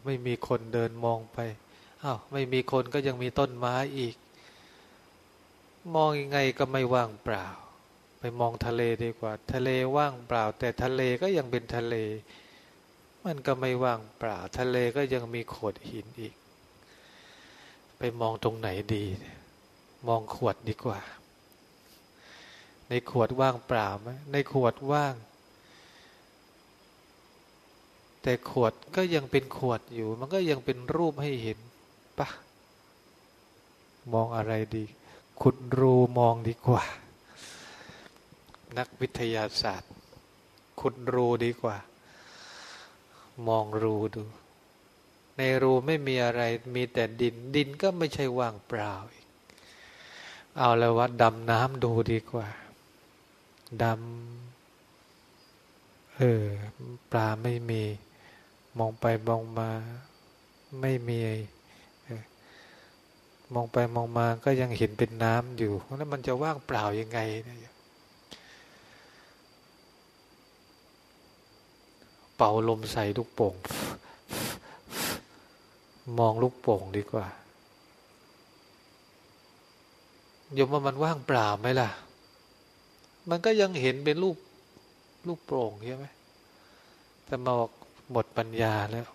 ไม่มีคนเดินมองไปอ้าวไม่มีคนก็ยังมีต้นไม้อีก มองยังไงก็ไม่ว่างเปล่า ไปมองทะเลดีกว่า ทะเลว่างเปล่า แต่ทะเลก็ยังเป็นทะเล มันก็ไม่ว่างเปล่า ทะเลก็ยังมีโขดหินอีก ไปมองตรงไหนดี มองขวดดีกว่า ในขวดว่างเปล่าไหมในขวดว่าง แต่ขวดก็ยังเป็นขวดอยู่ มันก็ยังเป็นรูปให้เห็นปะมองอะไรดี ขุดรูมองดีกว่า นักวิทยาศาสตร์ ขุดรูดีกว่า มองรูดู ในรูไม่มีอะไรมีแต่ดิน ดินก็ไม่ใช่ว่างเปล่าอีก เอาแล้วว่าดำน้ำดูดีกว่าดำเออปลาไม่มี มองไปมองมา ไม่มี มองไปมองมาก็ยังเห็นเป็นน้ำอยู่แล้วมันจะว่างเปล่ายังไงเนี่ยเป่าลมใส่ลูกโป่ง มองลูกโป่งดีกว่ายมว่ามันว่างเปล่าไหมล่ะ มันก็ยังเห็นเป็นลูกลูกโป่งใช่ไหมแต่มาบอกหมดปัญญาแล้ว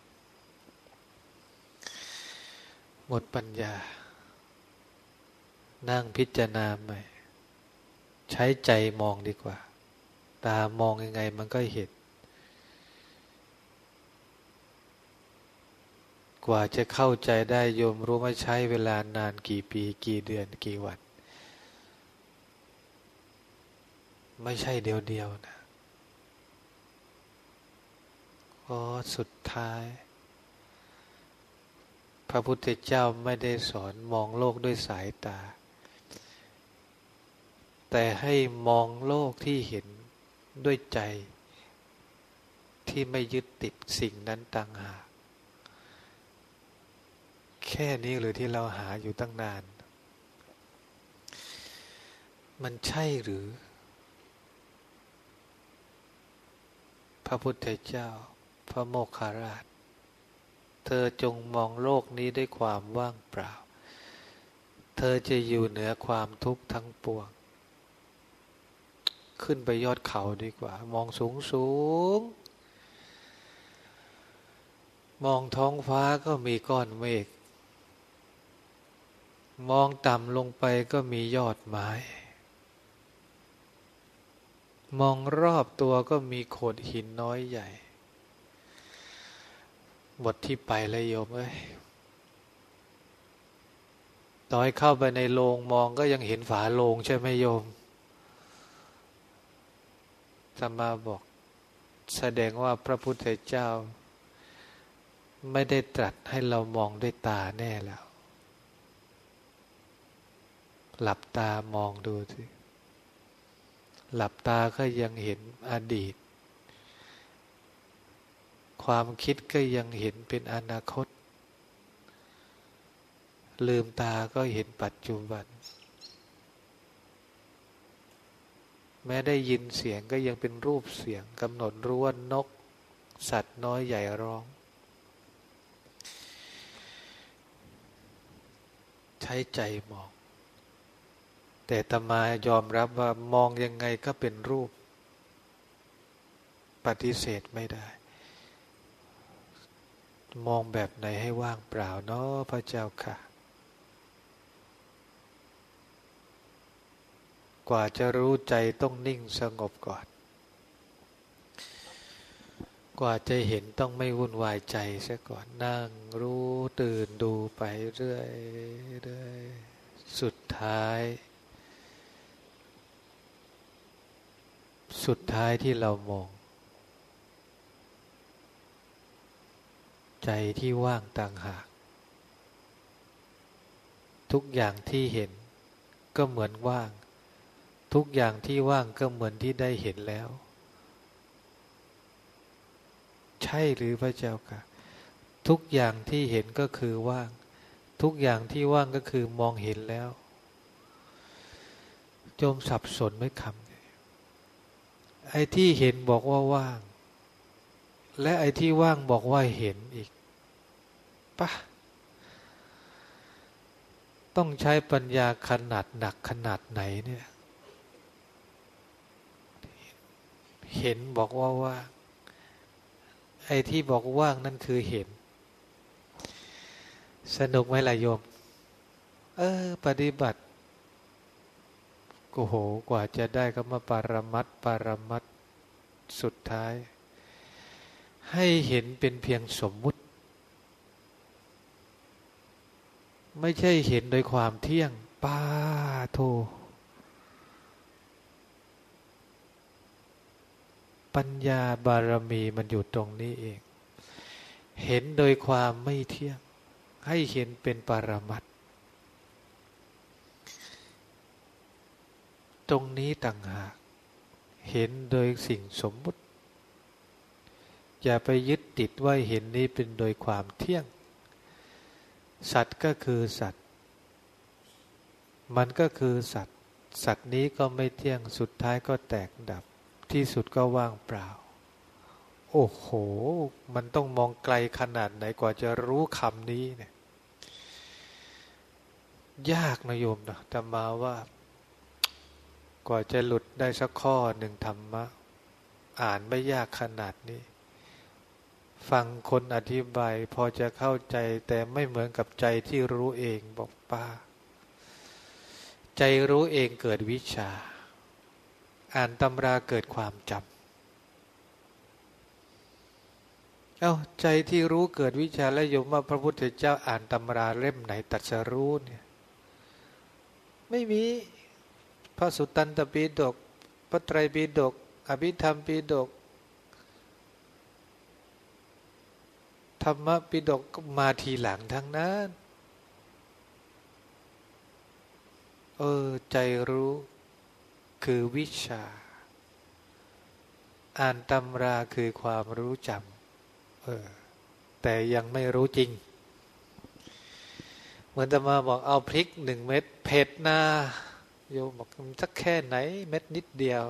หมดปัญญา นั่งพิจารณาใหม่ ใช้ใจมองดีกว่า ตามองยังไงมันก็เห็น กว่าจะเข้าใจได้โยมรู้ว่าใช้เวลานานกี่ปี กี่เดือนกี่วัน ไม่ใช่เดียวเดียวนะอ๋อสุดท้าย พระพุทธเจ้าไม่ได้สอนมองโลกด้วยสายตา แต่ให้มองโลกที่เห็นด้วยใจ ที่ไม่ยึดติดสิ่งนั้นต่างหาก แค่นี้หรือที่เราหาอยู่ตั้งนาน มันใช่หรือ พระพุทธเจ้า พระโมคคาราช เธอจงมองโลกนี้ด้วยความว่างเปล่า เธอจะอยู่เหนือความทุกข์ทั้งปวง ขึ้นไปยอดเขาดีกว่า มองสูงสูง มองท้องฟ้าก็มีก้อนเมฆมองต่ำลงไปก็มียอดไม้ มองรอบตัวก็มีโขดหินน้อยใหญ่ บทที่ไปเลยโยมเอ้ยตอยเข้าไปในโรงมองก็ยังเห็นฝาโลงใช่ไหมโยม ธรรมาบอก แสดงว่าพระพุทธเจ้า ไม่ได้ตรัสให้เรามองด้วยตาแน่แล้ว หลับตามองดูสิ หลับตาก็ยังเห็นอดีต ความคิดก็ยังเห็นเป็นอนาคต ลืมตาก็เห็นปัจจุบัน แม้ได้ยินเสียงก็ยังเป็นรูปเสียงกำหนดรู้ว่านก สัตว์น้อยใหญ่ร้อง ใช้ใจมอง แต่ตมายอมรับว่ามองยังไงก็เป็นรูป ปฏิเสธไม่ได้ มองแบบไหนให้ว่างเปล่าเนาะพระเจ้าค่ะ กว่าจะรู้ใจต้องนิ่งสงบก่อน กว่าจะเห็นต้องไม่วุ่นวายใจเสียก่อนนั่งรู้ตื่นดูไปเรื่อยเรื่อยสุดท้าย สุดท้ายที่เรามอง ใจที่ว่างต่างหาก ทุกอย่างที่เห็นก็เหมือนว่าง ทุกอย่างที่ว่างก็เหมือนที่ได้เห็นแล้ว ใช่หรือพระเจ้าค่ะ ทุกอย่างที่เห็นก็คือว่าง ทุกอย่างที่ว่างก็คือมองเห็นแล้ว โจมสับสนไม่คำไอ้ที่เห็นบอกว่าว่าง และไอ้ที่ว่างบอกว่าเห็นอีกปะต้องใช้ปัญญาขนาดหนักขนาดไหนเนี่ย เห็นบอกว่าว่างไอ้ที่บอกว่างนั่นคือเห็น สนุกไหมล่ะโยม เออ ปฏิบัติโอ้โห กว่าจะได้ก็มาปารมัดปารมัดสุดท้าย ให้เห็นเป็นเพียงสมมุติ ไม่ใช่เห็นโดยความเที่ยงป้าโท ปัญญาบารมีมันอยู่ตรงนี้เอง เห็นโดยความไม่เที่ยง ให้เห็นเป็นปรมัตตรงนี้ต่างหาก เห็นโดยสิ่งสมมุติ อย่าไปยึดติดว่าเห็นนี้เป็นโดยความเที่ยง สัตว์ก็คือสัตว์ มันก็คือสัตว์ สัตว์นี้ก็ไม่เที่ยงสุดท้ายก็แตกดับ ที่สุดก็ว่างเปล่า โอ้โห มันต้องมองไกลขนาดไหนกว่าจะรู้คำนี้เนี่ย ยากนะโยมนะแต่มาว่า กว่าจะหลุดได้สักข้อหนึ่งธรรมะ อ่านไม่ยากขนาดนี้ ฟังคนอธิบายพอจะเข้าใจแต่ไม่เหมือนกับใจที่รู้เองบอกป้า ใจรู้เองเกิดวิชา อ่านตำราเกิดความจำเอา้าใจที่รู้เกิดวิชาและยมว่าพระพุทธเจ้าอ่านตำราเล่มไหนตัดสรู้เนี่ยไม่มีพระสุตตันตปีดก พระไตรปีดก อภิธรรมปีดก ธรรมปิฎกมาทีหลังทั้งนั้น เออ ใจรู้ คือวิชา อ่านตำราคือความรู้จำเออ แต่ยังไม่รู้จริง เหมือนจะมาบอกเอาพริกหนึ่งเม็ดเผ็ดนาโยมบอกสักแค่ไหน เม็ดนิดเดียว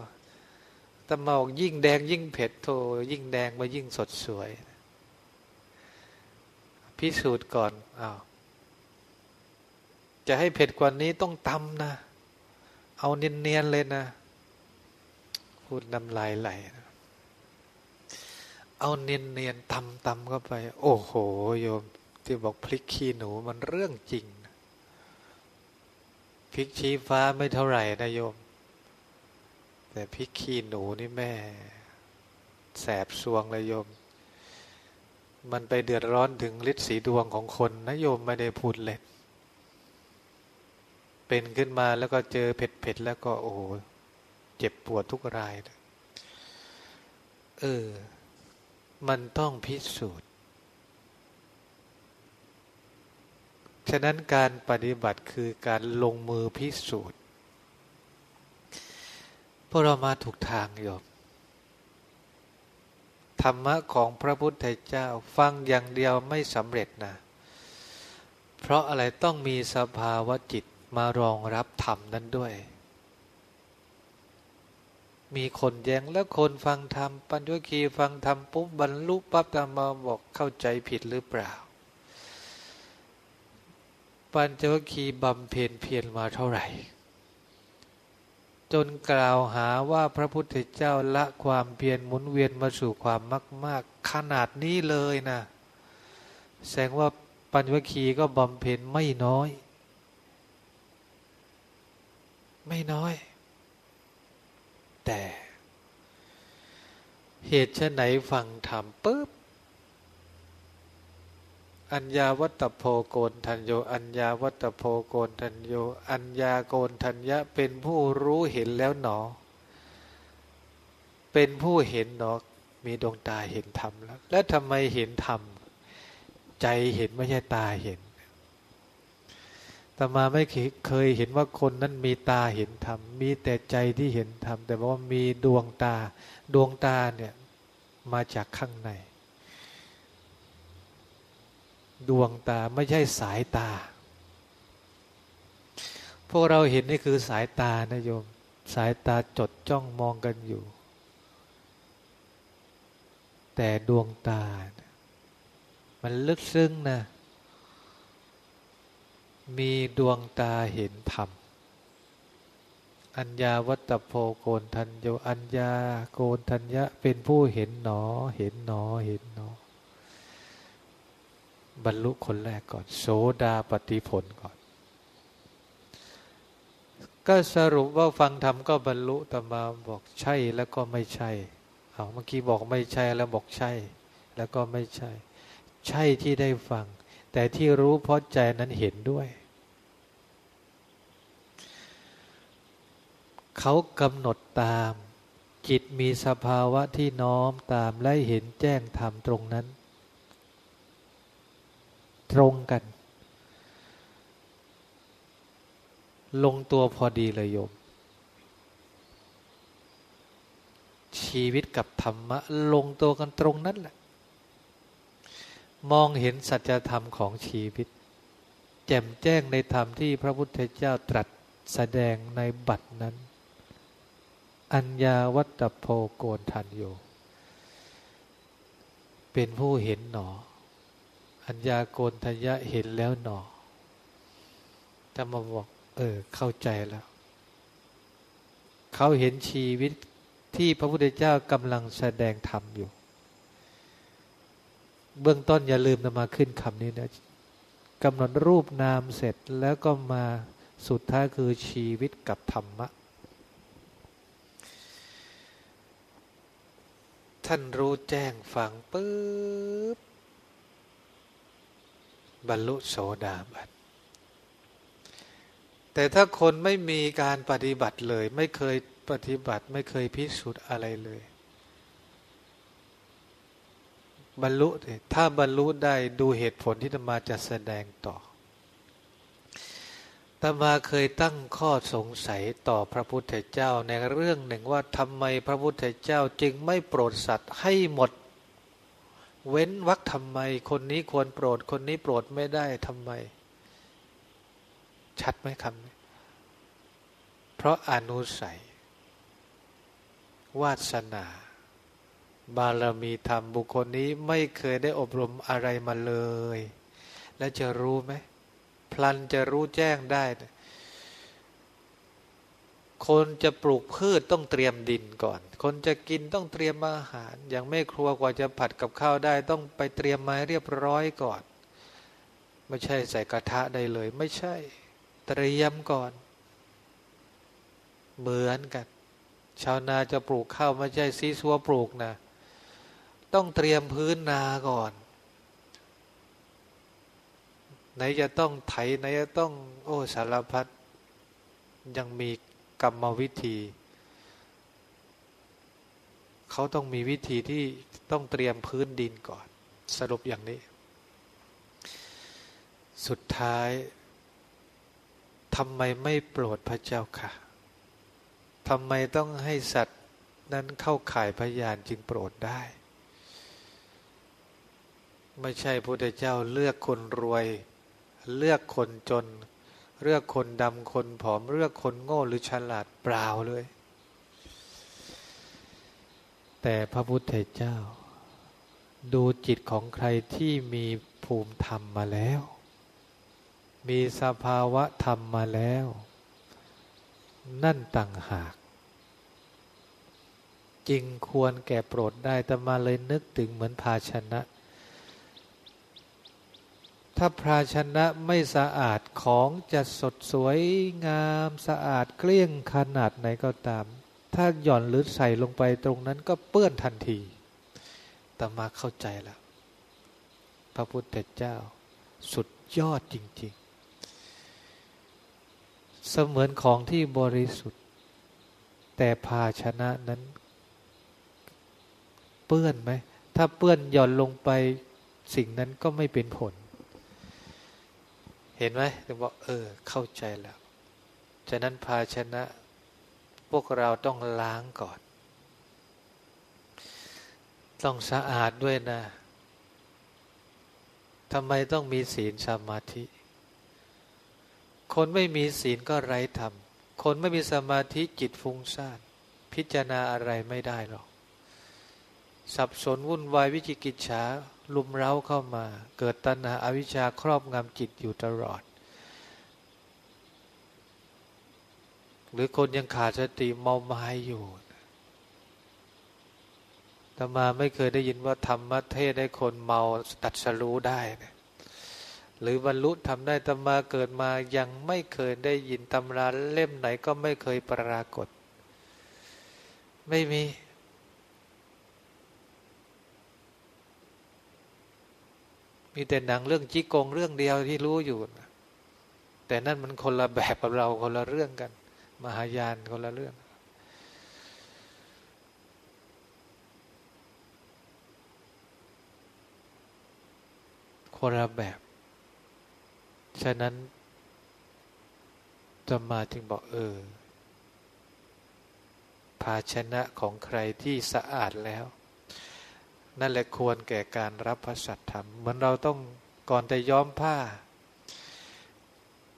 ตะมาบอกยิ่งแดงยิ่งเผ็ดโทยิ่งแดงมายิ่งสดสวย พิสูจน์ก่อนอ้าวจะให้เผ็ดกว่านี้ต้องตำนะ เอาเนียนๆเลยนะ พูดน้ำลายไหลเอาเนียนๆตำตำเข้าไป โอ้โห โยม ที่บอกพริกขี้หนูมันเรื่องจริงพริกชี้ฟ้าไม่เท่าไหร่นะโยม แต่พริกขี้หนูนี่แม่ แสบสวงเลยโยม มันไปเดือดร้อนถึงฤทธิ์สีดวงของคนนะโยมไม่ได้พูดเล่น เป็นขึ้นมาแล้วก็เจอเผ็ดเผ็ดแล้วก็โอ้โหเจ็บปวดทุกราย เออ มันต้องพิสูจน์ ฉะนั้นการปฏิบัติคือการลงมือพิสูจน์ พวกเรามาถูกทางโยมธรรมะของพระพุทธเจ้าฟังอย่างเดียวไม่สำเร็จนะ เพราะอะไรต้องมีสภาวะจิต มารองรับธรรมนั้นด้วย มีคนแย้งแล้วคนฟังธรรมปัญญคีฟังธรรมปุ๊บบรรลุปั๊บตามมาบอกเข้าใจผิดหรือเปล่า ปัญจวคีบำเพ็ญเพียรมาเท่าไหร่ จนกล่าวหาว่าพระพุทธเจ้าละความเพียรหมุนเวียนมาสู่ความมากมากขนาดนี้เลยนะแสดงว่าปัญญวคีก็บำเพ็ญไม่น้อย ไม่น้อย แต่ เหตุชะไหนฟังธรรมปุ๊บ อัญญาวัตโพโกนทันโย อัญญาวัตโพโกนทันโย อัญญาโกนทัญญะเป็นผู้รู้เห็นแล้วหนอ เป็นผู้เห็นหนอ มีดวงตาเห็นธรรมแล้ว แล้วทำไมเห็นธรรม ใจเห็นไม่ใช่ตาเห็น แต่มาไม่เคยเห็นว่าคนนั้นมีตาเห็นธรรม มีแต่ใจที่เห็นธรรม แต่ว่ามีดวงตา ดวงตาเนี่ยมาจากข้างใน ดวงตาไม่ใช่สายตา พวกเราเห็นนี่คือสายตานะโยม สายตาจดจ้องมองกันอยู่ แต่ดวงตา มันลึกซึ้งนะ มีดวงตาเห็นธรรม อัญญาวัตโพโกนทัญโยอัญญาโกนทัญญะเป็นผู้เห็นหนอ เห็นหนอเห็นหนอ บรรลุคนแรกก่อน โสดาปฏิผลก่อน ก็สรุปว่าฟังธรรมก็บรรลุแต่มาบอกใช่แล้วก็ไม่ใช่ เอาเมื่อกี้บอกไม่ใช่แล้วบอกใช่ แล้วก็ไม่ใช่ ใช่ที่ได้ฟัง แต่ที่รู้เพราะใจนั้นเห็นด้วย เขากำหนดตาม จิตมีสภาวะที่น้อมตามและเห็นแจ้งธรรมตรงนั้น ตรงกัน ลงตัวพอดีเลยโยม ชีวิตกับธรรมะ ลงตัวกันตรงนั้นแหละ มองเห็นสัจธรรมของชีวิต แจ่มแจ้งในธรรมที่พระพุทธเจ้าตรัสแสดงในบัตรนั้น อัญญาวัตโพโกนทันโยเป็นผู้เห็นหนอ อัญญาโกนทัญญะเห็นแล้วหนอจะมาบอก เออ เข้าใจแล้ว เขาเห็นชีวิตที่พระพุทธเจ้ากำลังแสดงธรรมอยู่ เบื้องต้นอย่าลืมนะมาขึ้นคำนี้นะกำหนดรูปนามเสร็จแล้วก็มาสุดท้ายคือชีวิตกับธรรมะ ท่านรู้แจ้งฟังปุ๊บบรรลุโสดาบันแต่ถ้าคนไม่มีการปฏิบัติเลย ไม่เคยปฏิบัติไม่เคยพิสูจน์อะไรเลย บรรลุถ้าบรรลุได้ดูเหตุผลที่ธรรมาจะแสดงต่อธรรมาเคยตั้งข้อสงสัยต่อพระพุทธเจ้าในเรื่องหนึ่งว่าทำไมพระพุทธเจ้าจึงไม่โปรดสัตว์ให้หมด เว้นวักทำไม คนนี้ควรโปรด คนนี้โปรดไม่ได้ทำไม ชัดไหมคำนี้เพราะอนุสัยวาสนา บารมีธรรมบุคคลนี้ไม่เคยได้อบรมอะไรมาเลย และจะรู้ไหมพลันจะรู้แจ้งได้ คนจะปลูกพืชต้องเตรียมดินก่อน คนจะกินต้องเตรียมอาหาร อย่างไม่ครัวกว่าจะผัดกับข้าวได้ ต้องไปเตรียมไมาเรียบร้อยก่อน ไม่ใช่ใส่กระทะได้เลย ไม่ใช่ เตรียมก่อน เหมือนกัน ชาวนาจะปลูกข้าวไม่ใช่ซีซัวปลูกนะ ต้องเตรียมพื้นนาก่อน ไหนจะต้องไถไหนจะต้อง โอ้สารพัดยังมีกรรมวิธี เขาต้องมีวิธีที่ต้องเตรียมพื้นดินก่อน สรุปอย่างนี้ สุดท้ายทำไมไม่โปรดพระเจ้าค่ะทำไมต้องให้สัตว์นั้นเข้าข่ายพยานจึงโปรดได้ ไม่ใช่พระเจ้าเลือกคนรวย เลือกคนจน เลือกคนดำคนผอม เลือกคนโง่หรือฉลาดเปล่าเลย แต่พระพุทธเจ้า ดูจิตของใครที่มีภูมิธรรมมาแล้ว มีสภาวะธรรมมาแล้ว นั่นต่างหากจริงควรแก่โปรดได้แต่มาเลยนึกถึงเหมือนภาชนะ ถ้าภาชนะไม่สะอาดของจะสดสวยงามสะอาดเกลี้ยงขนาดไหนก็ตาม ถ้าหย่อนหรือใส่ลงไปตรงนั้นก็เปื้อนทันทีตมาเข้าใจแล้วพระพุทธเจ้า สุดยอดจริง ๆ เสมือนของที่บริสุทธิ์ แต่ภาชนะนั้น เปื้อนไหม ถ้าเปื้อนหย่อนลงไปสิ่งนั้นก็ไม่เป็นผล เห็นไหมถึงบอกเออ เข้าใจแล้ว ฉะนั้นภาชนะ พวกเราต้องล้างก่อน ต้องสะอาดด้วยนะทำไมต้องมีศีลสมาธิ คนไม่มีศีลก็ไร้ธรรม คนไม่มีสมาธิจิตฟุ้งซ่าน พิจารณาอะไรไม่ได้หรอก สับสนวุ่นวายวิจิกิจฉา ลุมเร้าเข้ามา เกิดตัณหาอาวิชชาครอบงำจิตอยู่ตลอด หรือคนยังขาดสติเมาไม้อยู่ตมาไม่เคยได้ยินว่าธรรมเทศให้คนเมาตัดสรู้ได้นะหรือบรรลุทำได้ตมาเกิดมายังไม่เคยได้ยินตำราเล่มไหนก็ไม่เคยปรากฏ ไม่มี มีแต่หนังเรื่องจีกงเรื่องเดียวที่รู้อยู่ แต่นั่นมันคนละแบบกับเราคนละเรื่องกัน มหายานคนละเรื่อง คนละแบบ ฉะนั้นจะมาถึงบอกเออ ภาชนะของใครที่สะอาดแล้ว นั่นแหละควรแก่การรับพระสัตธรรม เหมือนเราต้องก่อนจะย้อมผ้า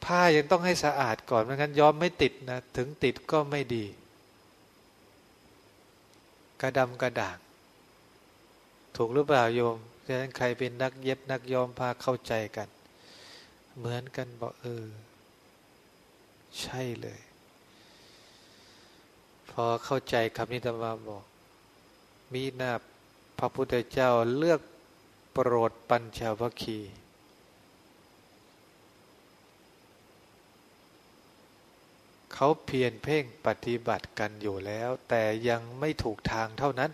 ผ้ายังต้องให้สะอาดก่อนไม่งั้นย้อมไม่ติดนะถึงติดก็ไม่ดี กระดำกระด่าง ถูกหรือเปล่าโยมฉะนั้นใครเป็นนักเย็บนักย้อมผ้าเข้าใจกัน เหมือนกันบอกเออ ใช่เลย พอเข้าใจคำนี้ธรรมาบอกมีหน้า พระพุทธเจ้าเลือกโปรดปัญชาวคีเขาเพียรเพ่งปฏิบัติกันอยู่แล้ว แต่ยังไม่ถูกทางเท่านั้น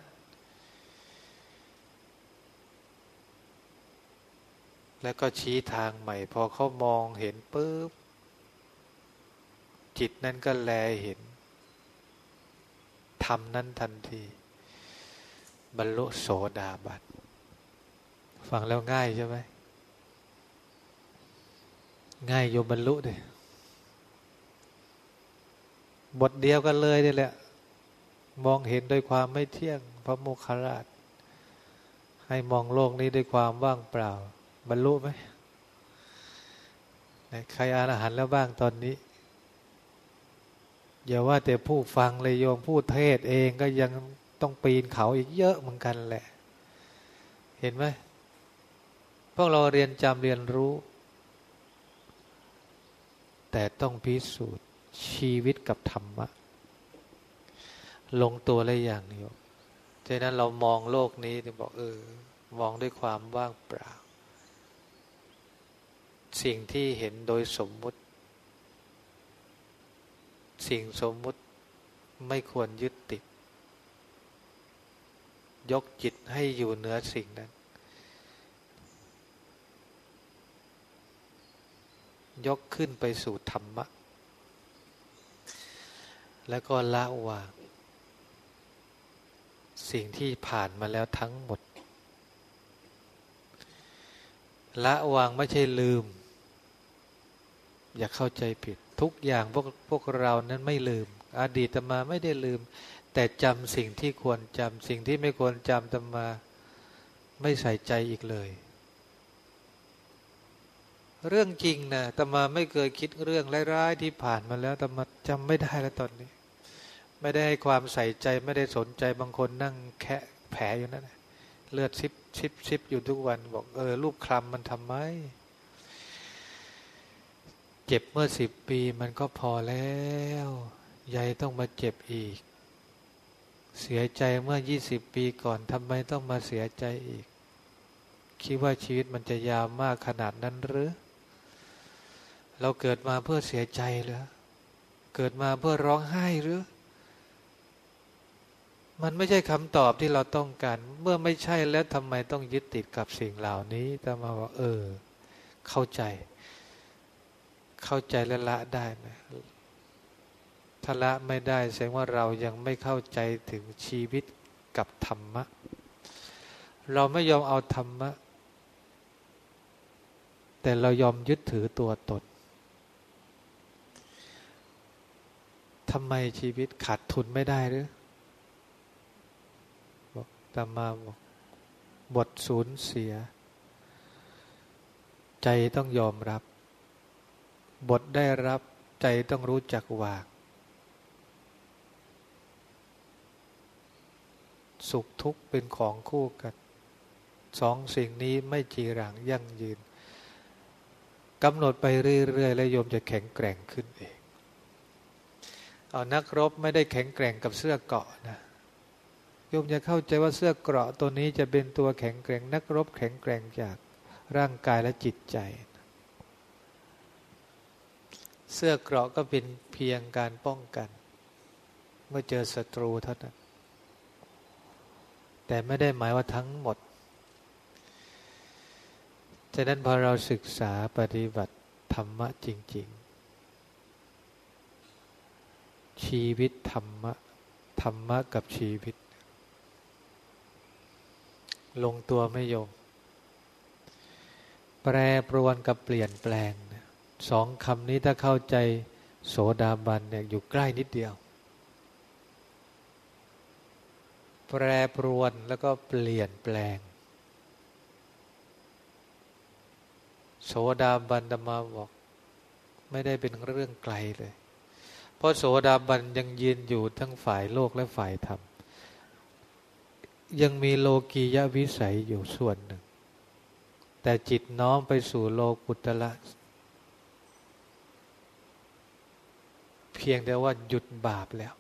แล้วก็ชี้ทางใหม่ พอเขามองเห็นปุ๊บ จิตนั้นก็แลเห็นทำนั้นทันที บรรลุโสดาบันฟังแล้วง่ายใช่ไหมง่ายโยบรรลุเลยบทเดียวกันเลยนี่แหละ มองเห็นโดยความไม่เที่ยง พระโมคคราชให้มองโลกนี้ด้วยความว่างเปล่า บรรลุไหมใครอ่านอาหารแล้วบ้างตอนนี้ อย่าว่าแต่ผู้ฟังเลยโยมผู้เทศเองก็ยัง ต้องปีนเขาอีกเยอะเหมือนกันแหละ เห็นไหมพวกเราเรียนจำเรียนรู้ แต่ต้องพิสูจน์ชีวิตกับธรรมะ ลงตัวอะไรอย่างนี้ฉะนั้นเรามองโลกนี้ถึงบอกเออ มองด้วยความว่างเปล่า สิ่งที่เห็นโดยสมมุติ สิ่งสมมุติไม่ควรยึดติด ยกจิตให้อยู่เหนือสิ่งนั้น ยกขึ้นไปสู่ธรรมะ แล้วก็ละวาง สิ่งที่ผ่านมาแล้วทั้งหมด ละวางไม่ใช่ลืม อย่าเข้าใจผิด ทุกอย่างพวกพวกเรานั้นไม่ลืม อดีตมาไม่ได้ลืม แต่จำสิ่งที่ควรจำสิ่งที่ไม่ควรจำตมาไม่ใส่ใจอีกเลย เรื่องจริงนะตมาไม่เคยคิดเรื่องร้ายๆที่ผ่านมาแล้วตมาจำไม่ได้แล้วตอนนี้ ไม่ได้ให้ความใส่ใจไม่ได้สนใจบางคนนั่งแคะแผลอยู่นั่นเลือดซิบซิบซิบอยู่ทุกวัน บอกเออรูปคลำมันทำไมเจ็บเมื่อสิบปีมันก็พอแล้วยายต้องมาเจ็บอีก เสียใจเมื่อยี่สิบปีก่อนทำไมต้องมาเสียใจอีก คิดว่าชีวิตมันจะยาวมากขนาดนั้นหรือ เราเกิดมาเพื่อเสียใจหรือเกิดมาเพื่อร้องไห้หรือ มันไม่ใช่คำตอบที่เราต้องการ เมื่อไม่ใช่แล้วทำไมต้องยึดติดกับสิ่งเหล่านี้แต่มาว่า เออ เข้าใจ เข้าใจและละได้ไหม ถ้าละไม่ได้แสดงว่าเรายังไม่เข้าใจถึงชีวิตกับธรรมะ เราไม่ยอมเอาธรรมะ แต่เรายอมยึดถือตัวตนทำไมชีวิตขาดทุนไม่ได้หรือบอกตามาบอกบทสูญเสีย ใจต้องยอมรับ บทได้รับใจต้องรู้จักวาง สุขทุกข์เป็นของคู่กันสองสิ่งนี้ไม่จีรังยั่งยืนกำหนดไปเรื่อยๆและโยมจะแข็งแกร่งขึ้นเองเอานักรบไม่ได้แข็งแกร่งกับเสื้อเกาะนะโยมจะเข้าใจว่าเสื้อเกราะตัวนี้จะเป็นตัวแข็งแกร่ง นักรบแข็งแกร่งจากร่างกายและจิตใจ เสื้อเกราะก็เป็นเพียงการป้องกัน เมื่อเจอศัตรูเท่านั้น แต่ไม่ได้หมายว่าทั้งหมด ฉะนั้นพอเราศึกษาปฏิบัติธรรมะจริง ๆ ชีวิตธรรมะ ธรรมะกับชีวิต ลงตัวไม่ยม แปรปรวนกับเปลี่ยนแปลงสองคำนี้ถ้าเข้าใจโสดาบันเนี่ยอยู่ใกล้นิดเดียว แปรปรวนแล้วก็เปลี่ยนแปลง โสดาบันธมาบอก ไม่ได้เป็นเรื่องไกลเลย เพราะโสดาบันยังยืนอยู่ทั้งฝ่ายโลกและฝ่ายธรรม ยังมีโลกียวิสัยอยู่ส่วนหนึ่ง แต่จิตน้อมไปสู่โลกุตละเพียงแต่ว่าหยุดบาปแล้ว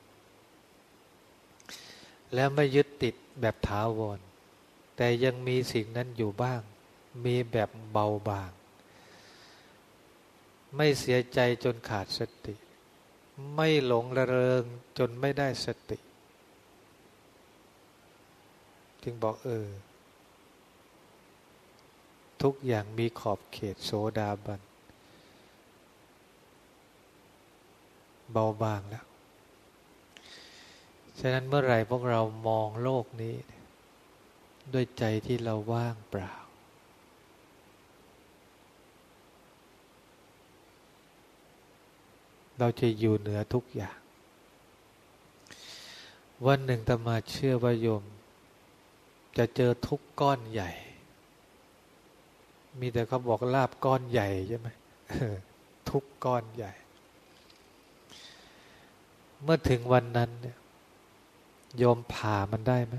และไม่ยึดติดแบบถาวร แต่ยังมีสิ่งนั้นอยู่บ้าง มีแบบเบาบาง ไม่เสียใจจนขาดสติ ไม่หลงระเริงจนไม่ได้สติ จึงบอกเออ ทุกอย่างมีขอบเขตโสดาบัน เบาบางแล้ว ฉะนั้นเมื่อไหร่พวกเรามองโลกนี้ ด้วยใจที่เราว่างเปล่า เราจะอยู่เหนือทุกอย่าง วันหนึ่งตมาเชื่อว่าโยม จะเจอทุกก้อนใหญ่ มีแต่เขาบอกลาบก้อนใหญ่ใช่ไหมทุกก้อนใหญ่ เมื่อถึงวันนั้นเนี่ย โยมผ่ามันได้ไหม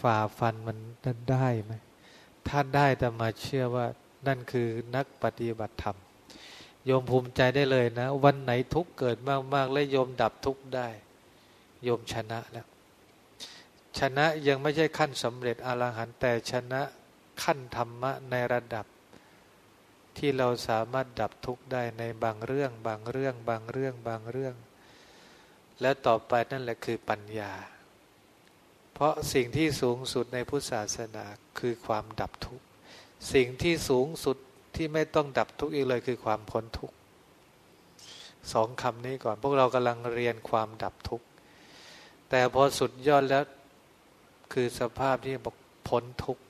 ฝ่าฟันมันได้ไหมถ้าได้แต่มาเชื่อว่านั่นคือนักปฏิบัติธรรม โยมภูมิใจได้เลยนะ วันไหนทุกเกิดมากๆ และโยมดับทุกได้ โยมชนะแล้ว ชนะยังไม่ใช่ขั้นสำเร็จอรหันต์แต่ชนะขั้นธรรมะในระดับ ที่เราสามารถดับทุกได้ในบางเรื่อง บางเรื่อง บางเรื่อง บางเรื่อง แล้วต่อไปนั่นแหละคือปัญญา เพราะสิ่งที่สูงสุดในพุทธศาสนาคือความดับทุกข์ สิ่งที่สูงสุดที่ไม่ต้องดับทุกข์อีกเลยคือความพ้นทุกข์สองคำนี้ก่อน พวกเรากำลังเรียนความดับทุกข์ แต่พอสุดยอดแล้วคือสภาพที่บอกพ้นทุกข์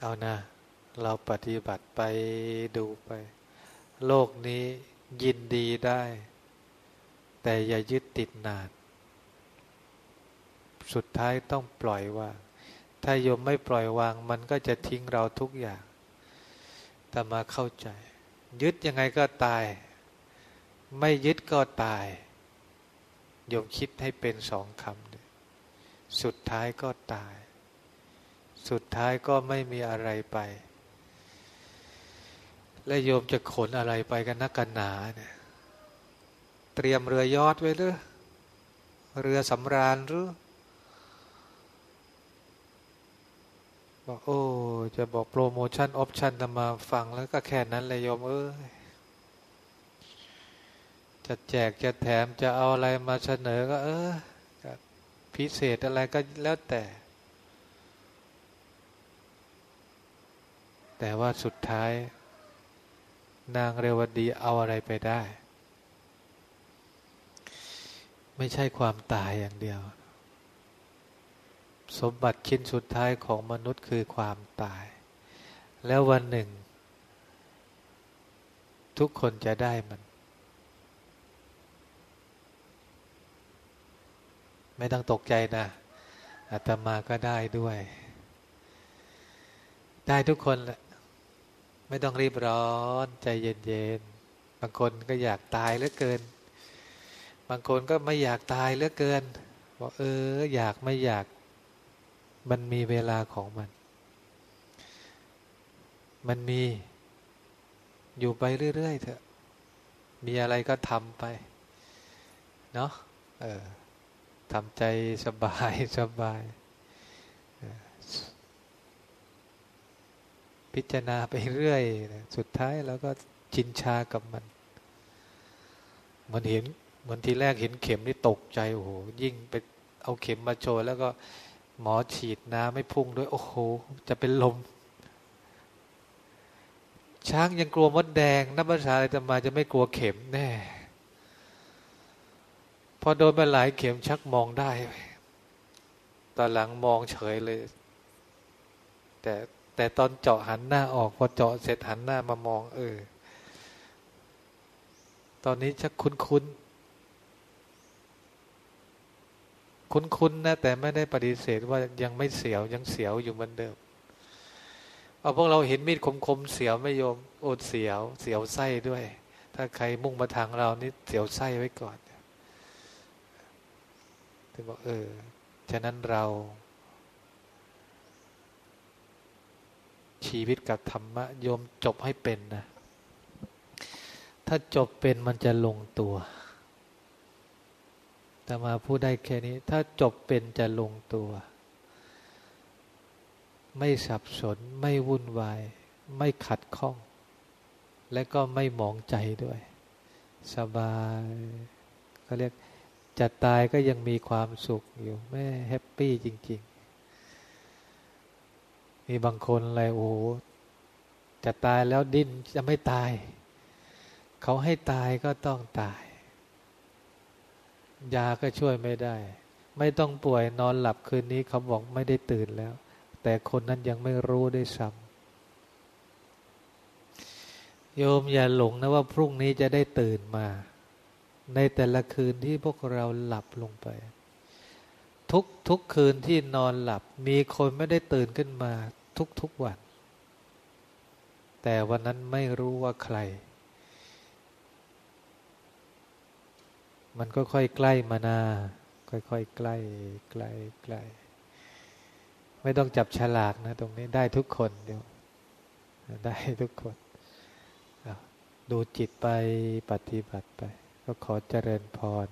เอานะ เราปฏิบัติไปดูไป โลกนี้ ยินดีได้ แต่อย่ายึดติดนาน สุดท้ายต้องปล่อยวาง ถ้าโยมไม่ปล่อยวาง มันก็จะทิ้งเราทุกอย่างแต่มาเข้าใจ ยึดยังไงก็ตาย ไม่ยึดก็ตาย โยมคิดให้เป็นสองคำ สุดท้ายก็ตาย สุดท้ายก็ไม่มีอะไรไป และโยมจะขนอะไรไปกันนักกันหนาเนี่ย เตรียมเรือยอดไว้หรือเรือสำราญหรือบอกโอ้ จะบอกโปรโมชั่นออปชั่นมาฟังแล้วก็แค่นั้นเลยโยมเอ้ยจะแจกจะแถมจะเอาอะไรมาเสนอก็ เออพิเศษอะไรก็แล้วแต่ แต่ว่าสุดท้าย นางเรวดีเอาอะไรไปได้ ไม่ใช่ความตายอย่างเดียว สมบัติชิ้นสุดท้ายของมนุษย์คือความตาย แล้ววันหนึ่ง ทุกคนจะได้มัน ไม่ต้องตกใจนะอาตมาก็ได้ด้วย ได้ทุกคนแหละ ไม่ต้องรีบร้อน ใจเย็นๆบางคนก็อยากตายเหลือเกิน บางคนก็ไม่อยากตายเหลือเกินบอกเออ อยากไม่อยาก มันมีเวลาของมัน มันมีอยู่ไปเรื่อยๆเถอะ มีอะไรก็ทำไป เนาะเออทำใจสบายสบาย พิจารณาไปเรื่อย สุดท้ายเราก็จินชากับมันเหมือนเห็นเหมือนทีแรกเห็นเข็มนี่ตกใจโอ้โหยิ่งไปเอาเข็มมาโชว์แล้วก็หมอฉีดน้ำไม่พุ่งด้วย โอ้โห จะเป็นลม ช้างยังกลัวมดแดง นักภาษาอะไรจะมาจะไม่กลัวเข็มแน่ พอโดนไปหลายเข็มชักมองได้ตอนหลังมองเฉยเลย แต่ แต่ตอนเจาะหันหน้าออกพอเจาะเสร็จหันหน้ามามอง เออ ตอนนี้ชักคุ้นคุ้นคุ้นคุ้นนะ แต่ไม่ได้ปฏิเสธว่ายังไม่เสียวยังเสียวอยู่เหมือนเดิมเอาพวกเราเห็นมีดคมๆเสียวไม่โยมโอดเสียว เสียวไส้ด้วย ถ้าใครมุ่งมาทางเรานี่เสียวไส้ไว้ก่อนถึงบอกเออ ฉะนั้นเรา ชีวิตกับธรรมะโยมจบให้เป็นนะ ถ้าจบเป็นมันจะลงตัว แต่มาพูดได้แค่นี้ ถ้าจบเป็นจะลงตัว ไม่สับสน ไม่วุ่นวาย ไม่ขัดข้อง และก็ไม่หมองใจด้วย สบายเขาเรียกจะตายก็ยังมีความสุขอยู่แม่แฮปปี้จริง ๆ มีบางคนอะไรโอ้จะตายแล้วดิ้นจะไม่ตาย เขาให้ตายก็ต้องตาย ยาก็ช่วยไม่ได้ ไม่ต้องป่วยนอนหลับคืนนี้เขาบอกไม่ได้ตื่นแล้ว แต่คนนั้นยังไม่รู้ได้ซ้ำโยมอย่าหลงนะว่าพรุ่งนี้จะได้ตื่นมา ในแต่ละคืนที่พวกเราหลับลงไป ทุกทุกคืนที่นอนหลับ มีคนไม่ได้ตื่นขึ้นมาทุกทุกวัน แต่วันนั้นไม่รู้ว่าใคร มันก็ค่อยใกล้มานา ค่อยๆใกล้ใกล้ใกล้ไม่ต้องจับฉลากนะ ตรงนี้ได้ทุกคนเดียวได้ทุกคนดูจิตไปปฏิบัติไป ก็ขอเจริญพร